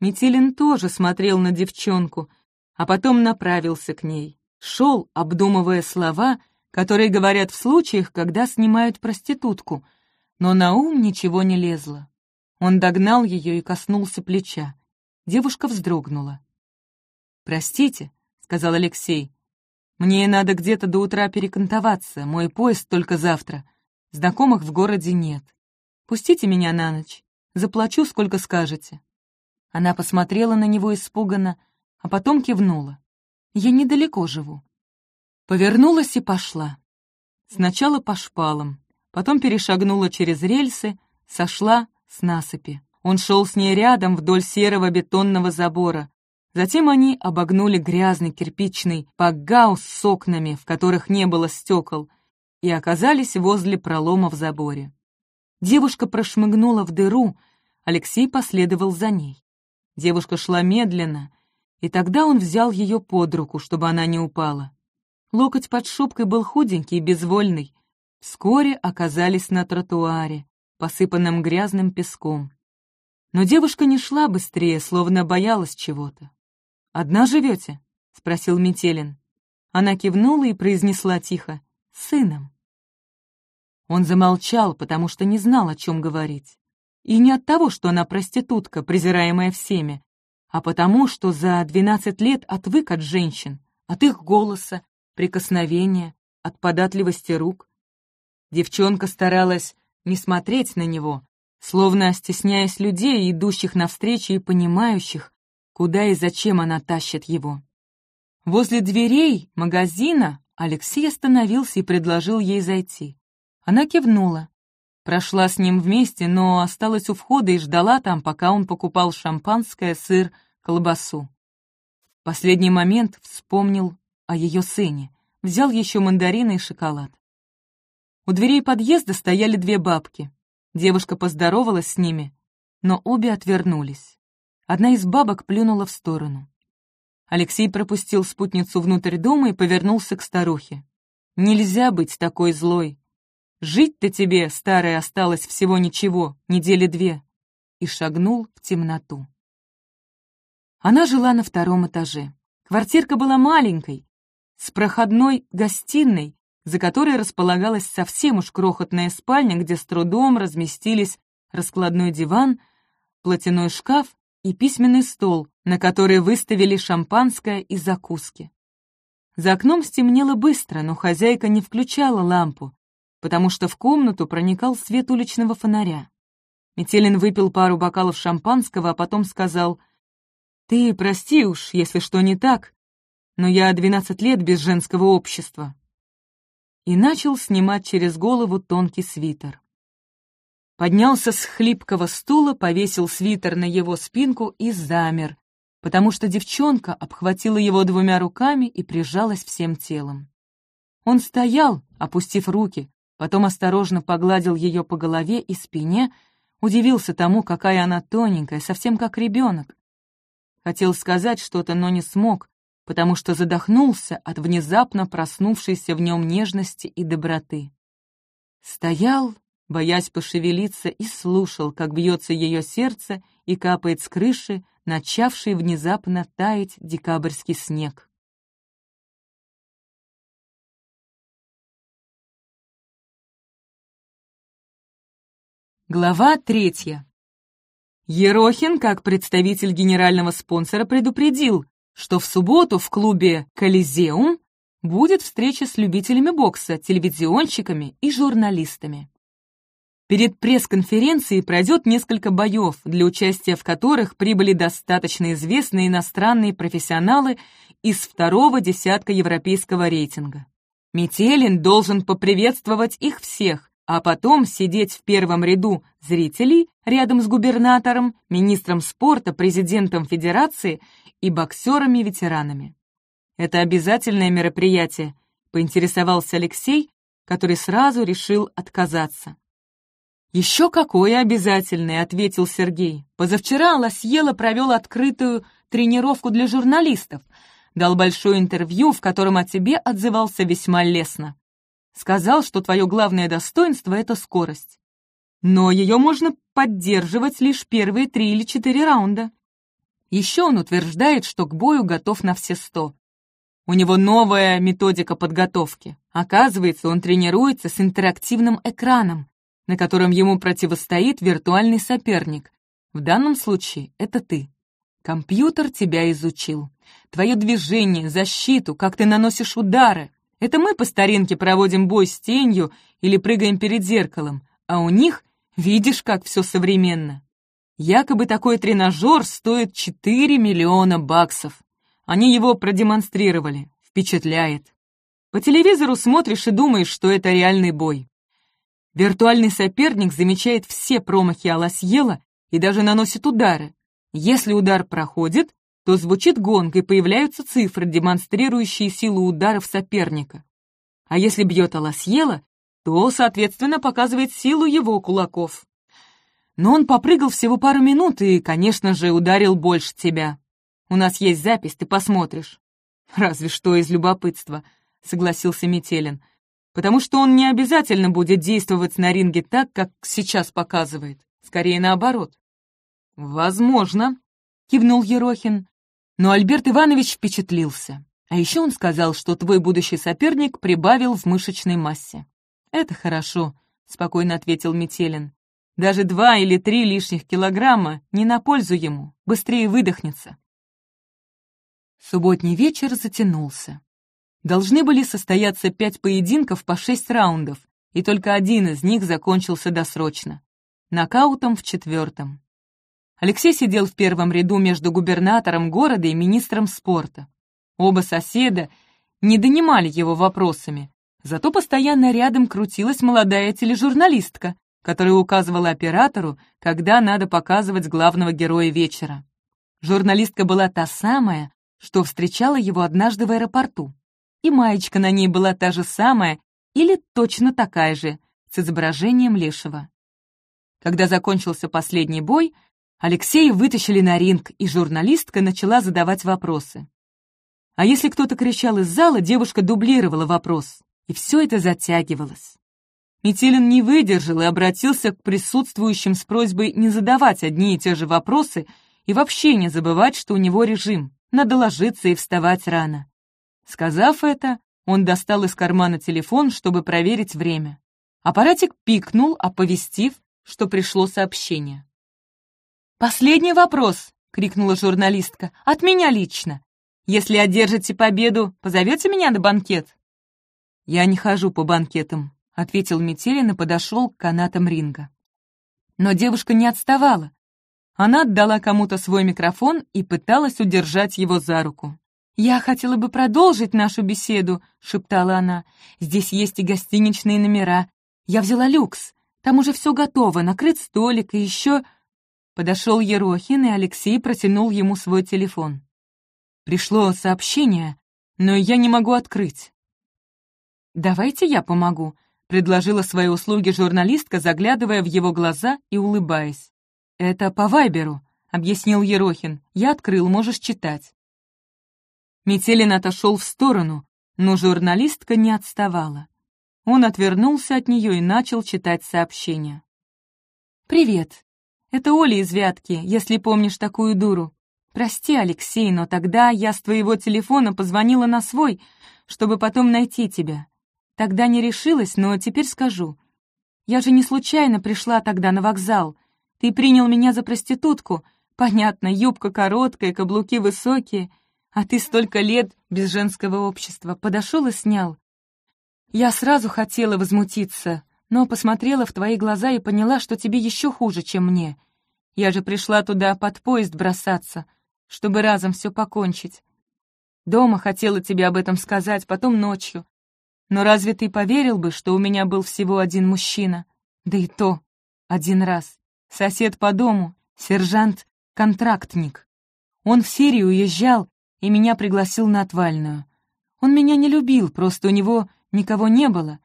Метелин тоже смотрел на девчонку, а потом направился к ней шел, обдумывая слова, которые говорят в случаях, когда снимают проститутку, но на ум ничего не лезло. Он догнал ее и коснулся плеча. Девушка вздрогнула. «Простите», — сказал Алексей. «Мне надо где-то до утра перекантоваться, мой поезд только завтра. Знакомых в городе нет. Пустите меня на ночь. Заплачу, сколько скажете». Она посмотрела на него испуганно, а потом кивнула. «Я недалеко живу». Повернулась и пошла. Сначала по шпалам, потом перешагнула через рельсы, сошла с насыпи. Он шел с ней рядом вдоль серого бетонного забора. Затем они обогнули грязный кирпичный пакгаус с окнами, в которых не было стекол, и оказались возле пролома в заборе. Девушка прошмыгнула в дыру, Алексей последовал за ней. Девушка шла медленно, и тогда он взял ее под руку, чтобы она не упала. Локоть под шубкой был худенький и безвольный. Вскоре оказались на тротуаре, посыпанном грязным песком. Но девушка не шла быстрее, словно боялась чего-то. «Одна живете?» — спросил Метелин. Она кивнула и произнесла тихо. «Сыном». Он замолчал, потому что не знал, о чем говорить. И не от того, что она проститутка, презираемая всеми, а потому, что за двенадцать лет отвык от женщин, от их голоса, прикосновения, от податливости рук. Девчонка старалась не смотреть на него, словно стесняясь людей, идущих навстречу и понимающих, куда и зачем она тащит его. Возле дверей магазина Алексей остановился и предложил ей зайти. Она кивнула. Прошла с ним вместе, но осталась у входа и ждала там, пока он покупал шампанское, сыр, колбасу. В последний момент вспомнил о ее сыне, взял еще мандарины и шоколад. У дверей подъезда стояли две бабки. Девушка поздоровалась с ними, но обе отвернулись. Одна из бабок плюнула в сторону. Алексей пропустил спутницу внутрь дома и повернулся к старухе. «Нельзя быть такой злой. Жить-то тебе, старая, осталось всего ничего, недели две». И шагнул в темноту. Она жила на втором этаже. Квартирка была маленькой, с проходной гостиной, за которой располагалась совсем уж крохотная спальня, где с трудом разместились раскладной диван, платяной шкаф и письменный стол, на который выставили шампанское и закуски. За окном стемнело быстро, но хозяйка не включала лампу, потому что в комнату проникал свет уличного фонаря. Метелин выпил пару бокалов шампанского, а потом сказал, «Ты прости уж, если что не так, но я двенадцать лет без женского общества». И начал снимать через голову тонкий свитер. Поднялся с хлипкого стула, повесил свитер на его спинку и замер, потому что девчонка обхватила его двумя руками и прижалась всем телом. Он стоял, опустив руки, потом осторожно погладил ее по голове и спине, удивился тому, какая она тоненькая, совсем как ребенок. Хотел сказать что-то, но не смог, потому что задохнулся от внезапно проснувшейся в нем нежности и доброты. Стоял, боясь пошевелиться, и слушал, как бьется ее сердце и капает с крыши, начавший внезапно таять декабрьский снег. Глава третья. Ерохин, как представитель генерального спонсора, предупредил, что в субботу в клубе «Колизеум» будет встреча с любителями бокса, телевизионщиками и журналистами. Перед пресс-конференцией пройдет несколько боев, для участия в которых прибыли достаточно известные иностранные профессионалы из второго десятка европейского рейтинга. Метелин должен поприветствовать их всех, а потом сидеть в первом ряду зрителей рядом с губернатором, министром спорта, президентом федерации и боксерами-ветеранами. Это обязательное мероприятие, поинтересовался Алексей, который сразу решил отказаться. «Еще какое обязательное», — ответил Сергей. «Позавчера Лосьела провел открытую тренировку для журналистов, дал большое интервью, в котором о тебе отзывался весьма лестно. Сказал, что твое главное достоинство — это скорость. Но ее можно поддерживать лишь первые три или четыре раунда. Еще он утверждает, что к бою готов на все сто. У него новая методика подготовки. Оказывается, он тренируется с интерактивным экраном, на котором ему противостоит виртуальный соперник. В данном случае это ты. Компьютер тебя изучил. Твое движение, защиту, как ты наносишь удары. Это мы по старинке проводим бой с тенью или прыгаем перед зеркалом, а у них, видишь, как все современно. Якобы такой тренажер стоит 4 миллиона баксов. Они его продемонстрировали. Впечатляет. По телевизору смотришь и думаешь, что это реальный бой. Виртуальный соперник замечает все промахи Аласьела и даже наносит удары. Если удар проходит, то звучит гонг и появляются цифры, демонстрирующие силу ударов соперника. А если бьет Аласьела, то, соответственно, показывает силу его кулаков. Но он попрыгал всего пару минут и, конечно же, ударил больше тебя. У нас есть запись, ты посмотришь. Разве что из любопытства, согласился Метелин, потому что он не обязательно будет действовать на ринге так, как сейчас показывает. Скорее наоборот. Возможно, кивнул Ерохин. Но Альберт Иванович впечатлился. А еще он сказал, что твой будущий соперник прибавил в мышечной массе. «Это хорошо», — спокойно ответил Метелин. «Даже два или три лишних килограмма не на пользу ему, быстрее выдохнется». Субботний вечер затянулся. Должны были состояться пять поединков по шесть раундов, и только один из них закончился досрочно. Нокаутом в четвертом. Алексей сидел в первом ряду между губернатором города и министром спорта. Оба соседа не донимали его вопросами, зато постоянно рядом крутилась молодая тележурналистка, которая указывала оператору, когда надо показывать главного героя вечера. Журналистка была та самая, что встречала его однажды в аэропорту. И маечка на ней была та же самая или точно такая же, с изображением лешего. Когда закончился последний бой, Алексея вытащили на ринг, и журналистка начала задавать вопросы. А если кто-то кричал из зала, девушка дублировала вопрос, и все это затягивалось. Метелин не выдержал и обратился к присутствующим с просьбой не задавать одни и те же вопросы и вообще не забывать, что у него режим, надо ложиться и вставать рано. Сказав это, он достал из кармана телефон, чтобы проверить время. Аппаратик пикнул, оповестив, что пришло сообщение. «Последний вопрос!» — крикнула журналистка. «От меня лично. Если одержите победу, позовете меня на банкет?» «Я не хожу по банкетам», — ответил Метелин и подошел к канатам ринга. Но девушка не отставала. Она отдала кому-то свой микрофон и пыталась удержать его за руку. «Я хотела бы продолжить нашу беседу», — шептала она. «Здесь есть и гостиничные номера. Я взяла люкс. Там уже все готово, накрыт столик и еще...» Подошел Ерохин, и Алексей протянул ему свой телефон. «Пришло сообщение, но я не могу открыть». «Давайте я помогу», — предложила свои услуги журналистка, заглядывая в его глаза и улыбаясь. «Это по Вайберу», — объяснил Ерохин. «Я открыл, можешь читать». Метелин отошел в сторону, но журналистка не отставала. Он отвернулся от нее и начал читать сообщение. «Привет. Это Оля из Вятки, если помнишь такую дуру. Прости, Алексей, но тогда я с твоего телефона позвонила на свой, чтобы потом найти тебя. Тогда не решилась, но теперь скажу. Я же не случайно пришла тогда на вокзал. Ты принял меня за проститутку. Понятно, юбка короткая, каблуки высокие. А ты столько лет без женского общества. Подошел и снял. Я сразу хотела возмутиться, но посмотрела в твои глаза и поняла, что тебе еще хуже, чем мне. Я же пришла туда под поезд бросаться, чтобы разом все покончить. Дома хотела тебе об этом сказать, потом ночью. Но разве ты поверил бы, что у меня был всего один мужчина? Да и то, один раз. Сосед по дому, сержант-контрактник. Он в Сирию уезжал и меня пригласил на отвальную. Он меня не любил, просто у него никого не было.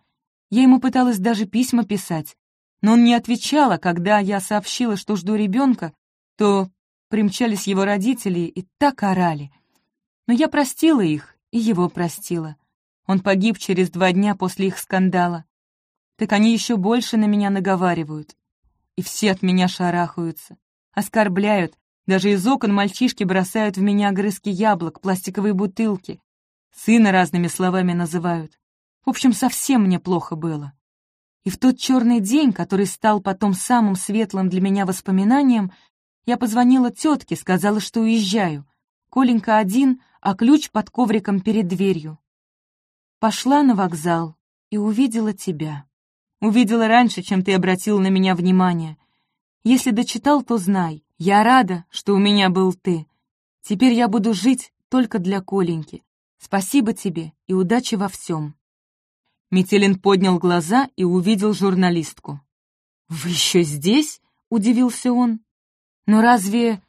Я ему пыталась даже письма писать, но он не отвечал, а когда я сообщила, что жду ребенка, то примчались его родители и так орали. Но я простила их, и его простила. Он погиб через два дня после их скандала. Так они еще больше на меня наговаривают. И все от меня шарахаются, оскорбляют, даже из окон мальчишки бросают в меня огрызки яблок, пластиковые бутылки. Сына разными словами называют. В общем, совсем мне плохо было. И в тот черный день, который стал потом самым светлым для меня воспоминанием, Я позвонила тетке, сказала, что уезжаю. Коленька один, а ключ под ковриком перед дверью. Пошла на вокзал и увидела тебя. Увидела раньше, чем ты обратил на меня внимание. Если дочитал, то знай, я рада, что у меня был ты. Теперь я буду жить только для Коленьки. Спасибо тебе и удачи во всем. Метелин поднял глаза и увидел журналистку. «Вы еще здесь?» — удивился он. «Но разве...»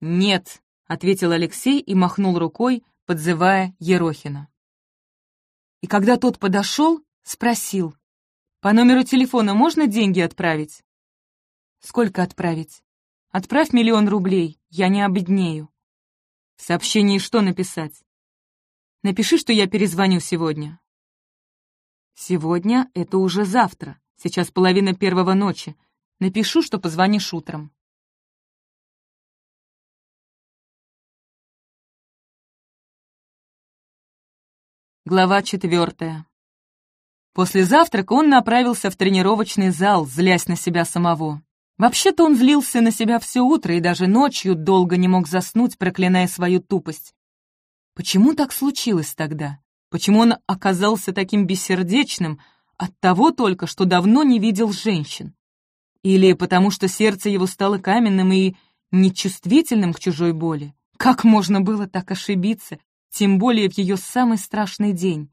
«Нет», — ответил Алексей и махнул рукой, подзывая Ерохина. И когда тот подошел, спросил, «По номеру телефона можно деньги отправить?» «Сколько отправить?» «Отправь миллион рублей, я не обеднею». «В сообщении что написать?» «Напиши, что я перезвоню сегодня». «Сегодня — это уже завтра, сейчас половина первого ночи. Напишу, что позвонишь утром». Глава четвертая. После завтрака он направился в тренировочный зал, злясь на себя самого. Вообще-то он злился на себя все утро и даже ночью долго не мог заснуть, проклиная свою тупость. Почему так случилось тогда? Почему он оказался таким бессердечным от того только, что давно не видел женщин? Или потому что сердце его стало каменным и нечувствительным к чужой боли? Как можно было так ошибиться, тем более в ее самый страшный день.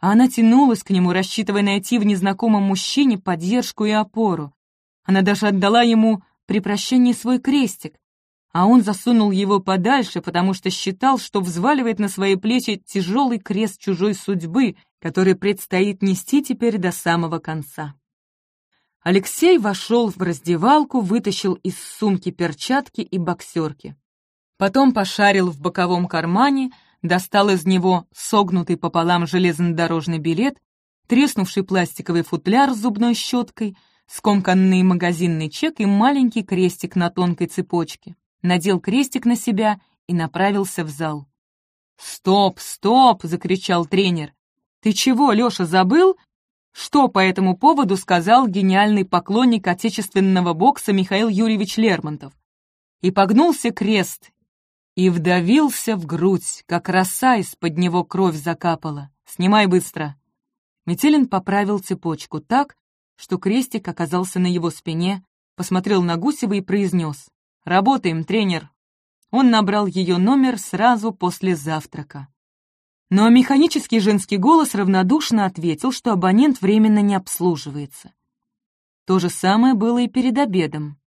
А она тянулась к нему, рассчитывая найти в незнакомом мужчине поддержку и опору. Она даже отдала ему при прощании свой крестик, а он засунул его подальше, потому что считал, что взваливает на свои плечи тяжелый крест чужой судьбы, который предстоит нести теперь до самого конца. Алексей вошел в раздевалку, вытащил из сумки перчатки и боксерки. Потом пошарил в боковом кармане, достал из него согнутый пополам железнодорожный билет, треснувший пластиковый футляр с зубной щеткой, скомканный магазинный чек и маленький крестик на тонкой цепочке. Надел крестик на себя и направился в зал. «Стоп, стоп!» — закричал тренер. «Ты чего, Леша, забыл, что по этому поводу сказал гениальный поклонник отечественного бокса Михаил Юрьевич Лермонтов? И погнулся крест, и вдавился в грудь, как роса из-под него кровь закапала. «Снимай быстро!» Метелин поправил цепочку так, что крестик оказался на его спине, посмотрел на Гусева и произнес «Работаем, тренер!» Он набрал ее номер сразу после завтрака. Но механический женский голос равнодушно ответил, что абонент временно не обслуживается. То же самое было и перед обедом,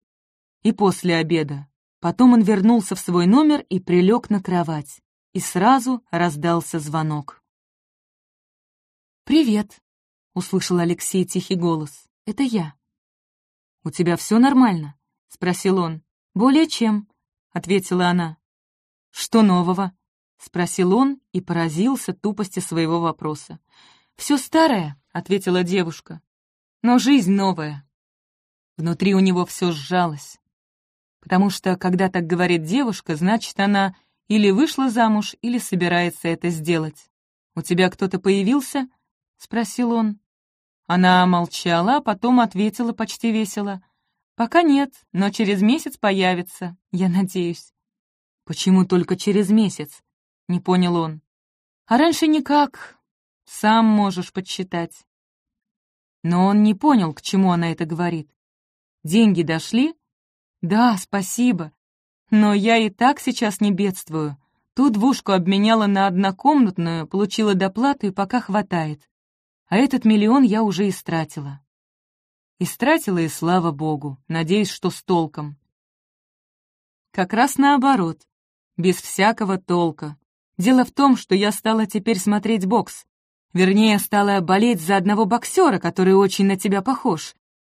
и после обеда. Потом он вернулся в свой номер и прилег на кровать. И сразу раздался звонок. «Привет», — услышал Алексей тихий голос. «Это я». «У тебя все нормально?» — спросил он. «Более чем», — ответила она. «Что нового?» — спросил он и поразился тупости своего вопроса. «Все старое», — ответила девушка. «Но жизнь новая». Внутри у него все сжалось потому что, когда так говорит девушка, значит, она или вышла замуж, или собирается это сделать. «У тебя кто-то появился?» — спросил он. Она молчала, а потом ответила почти весело. «Пока нет, но через месяц появится, я надеюсь». «Почему только через месяц?» — не понял он. «А раньше никак. Сам можешь подсчитать». Но он не понял, к чему она это говорит. Деньги дошли, «Да, спасибо. Но я и так сейчас не бедствую. Ту двушку обменяла на однокомнатную, получила доплату и пока хватает. А этот миллион я уже истратила». Истратила и слава богу, надеюсь, что с толком. Как раз наоборот, без всякого толка. Дело в том, что я стала теперь смотреть бокс. Вернее, стала болеть за одного боксера, который очень на тебя похож.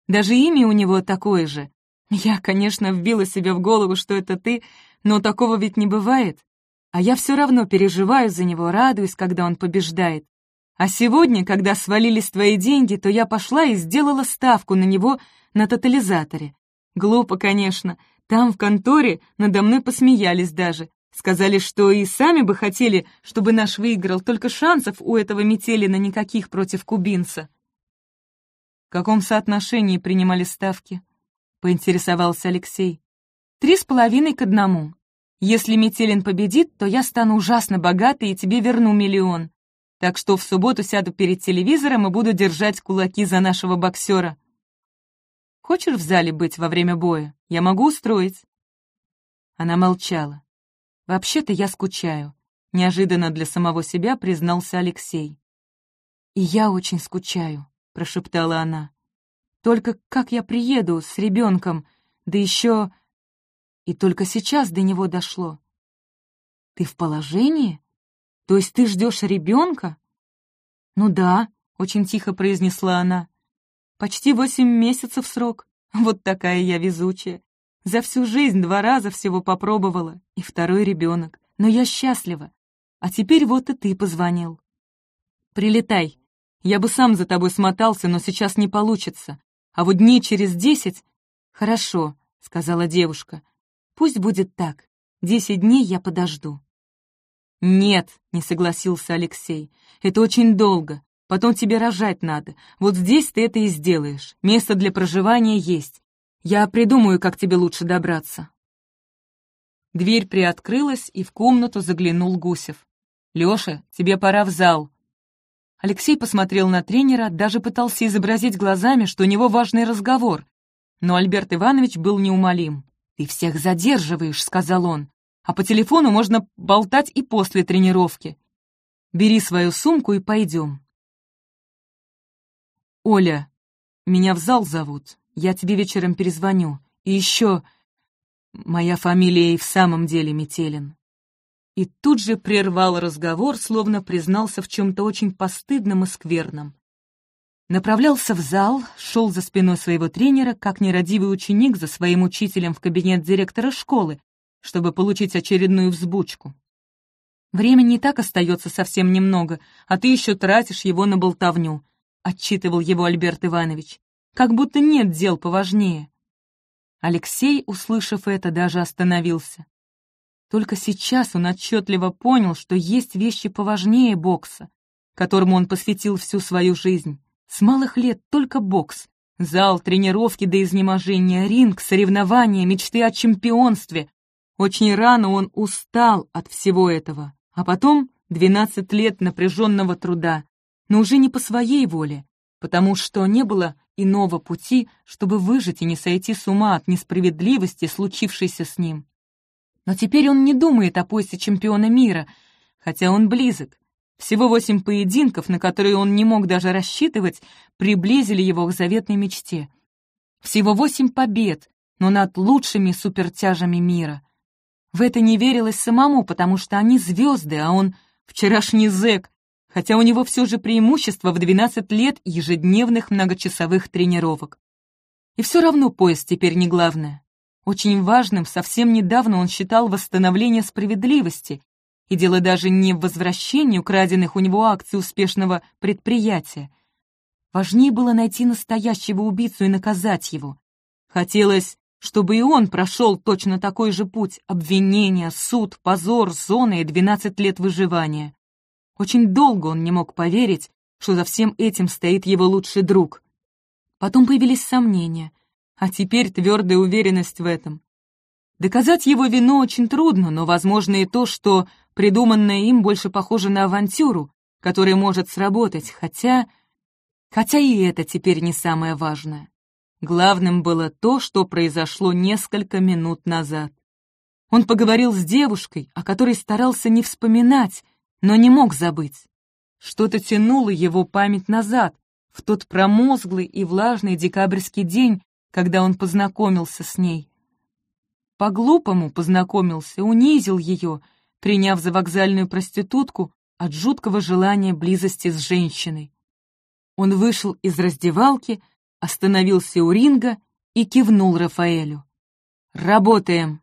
Даже имя у него такое же я, конечно, вбила себе в голову, что это ты, но такого ведь не бывает. А я все равно переживаю за него, радуюсь, когда он побеждает. А сегодня, когда свалились твои деньги, то я пошла и сделала ставку на него на тотализаторе. Глупо, конечно. Там, в конторе, надо мной посмеялись даже. Сказали, что и сами бы хотели, чтобы наш выиграл, только шансов у этого Метелина никаких против кубинца. В каком соотношении принимали ставки? — поинтересовался Алексей. Три с половиной к одному. Если Метелин победит, то я стану ужасно богатой и тебе верну миллион. Так что в субботу сяду перед телевизором и буду держать кулаки за нашего боксера. Хочешь в зале быть во время боя? Я могу устроить». Она молчала. «Вообще-то я скучаю», — неожиданно для самого себя признался Алексей. «И я очень скучаю», — прошептала она. «Только как я приеду с ребенком, да еще...» И только сейчас до него дошло. «Ты в положении? То есть ты ждешь ребенка?» «Ну да», — очень тихо произнесла она. «Почти восемь месяцев срок. Вот такая я везучая. За всю жизнь два раза всего попробовала, и второй ребенок. Но я счастлива. А теперь вот и ты позвонил. Прилетай. Я бы сам за тобой смотался, но сейчас не получится. А вот дней через десять... Хорошо, сказала девушка. Пусть будет так. Десять дней я подожду. «Нет», — не согласился Алексей, — «это очень долго. Потом тебе рожать надо. Вот здесь ты это и сделаешь. Место для проживания есть. Я придумаю, как тебе лучше добраться». Дверь приоткрылась, и в комнату заглянул Гусев. «Лёша, тебе пора в зал». Алексей посмотрел на тренера, даже пытался изобразить глазами, что у него важный разговор. Но Альберт Иванович был неумолим. «Ты всех задерживаешь», — сказал он. «А по телефону можно болтать и после тренировки. Бери свою сумку и пойдем». «Оля, меня в зал зовут. Я тебе вечером перезвоню. И еще... Моя фамилия и в самом деле Метелин». И тут же прервал разговор, словно признался в чем-то очень постыдном и скверном. Направлялся в зал, шел за спиной своего тренера, как нерадивый ученик за своим учителем в кабинет директора школы, чтобы получить очередную взбучку. «Времени не так остается совсем немного, а ты еще тратишь его на болтовню», — отчитывал его Альберт Иванович как будто нет дел поважнее. Алексей, услышав это, даже остановился. Только сейчас он отчетливо понял, что есть вещи поважнее бокса, которому он посвятил всю свою жизнь. С малых лет только бокс. Зал, тренировки до изнеможения, ринг, соревнования, мечты о чемпионстве. Очень рано он устал от всего этого. А потом 12 лет напряженного труда, но уже не по своей воле, потому что не было иного пути, чтобы выжить и не сойти с ума от несправедливости, случившейся с ним. Но теперь он не думает о поясе чемпиона мира, хотя он близок. Всего восемь поединков, на которые он не мог даже рассчитывать, приблизили его к заветной мечте. Всего восемь побед, но над лучшими супертяжами мира. В это не верилось самому, потому что они звезды, а он вчерашний зэк, хотя у него все же преимущество в 12 лет ежедневных многочасовых тренировок. И все равно пояс теперь не главное. Очень важным совсем недавно он считал восстановление справедливости, и дело даже не в возвращении украденных у него акций успешного предприятия. Важнее было найти настоящего убийцу и наказать его. Хотелось, чтобы и он прошел точно такой же путь — обвинения, суд, позор, зона и 12 лет выживания. Очень долго он не мог поверить, что за всем этим стоит его лучший друг. Потом появились сомнения, а теперь твердая уверенность в этом. Доказать его вину очень трудно, но возможно и то, что придуманное им больше похоже на авантюру, которая может сработать, хотя... Хотя и это теперь не самое важное. Главным было то, что произошло несколько минут назад. Он поговорил с девушкой, о которой старался не вспоминать, но не мог забыть. Что-то тянуло его память назад, в тот промозглый и влажный декабрьский день, когда он познакомился с ней. По-глупому познакомился, унизил ее, приняв за вокзальную проститутку от жуткого желания близости с женщиной. Он вышел из раздевалки, остановился у ринга и кивнул Рафаэлю. «Работаем!»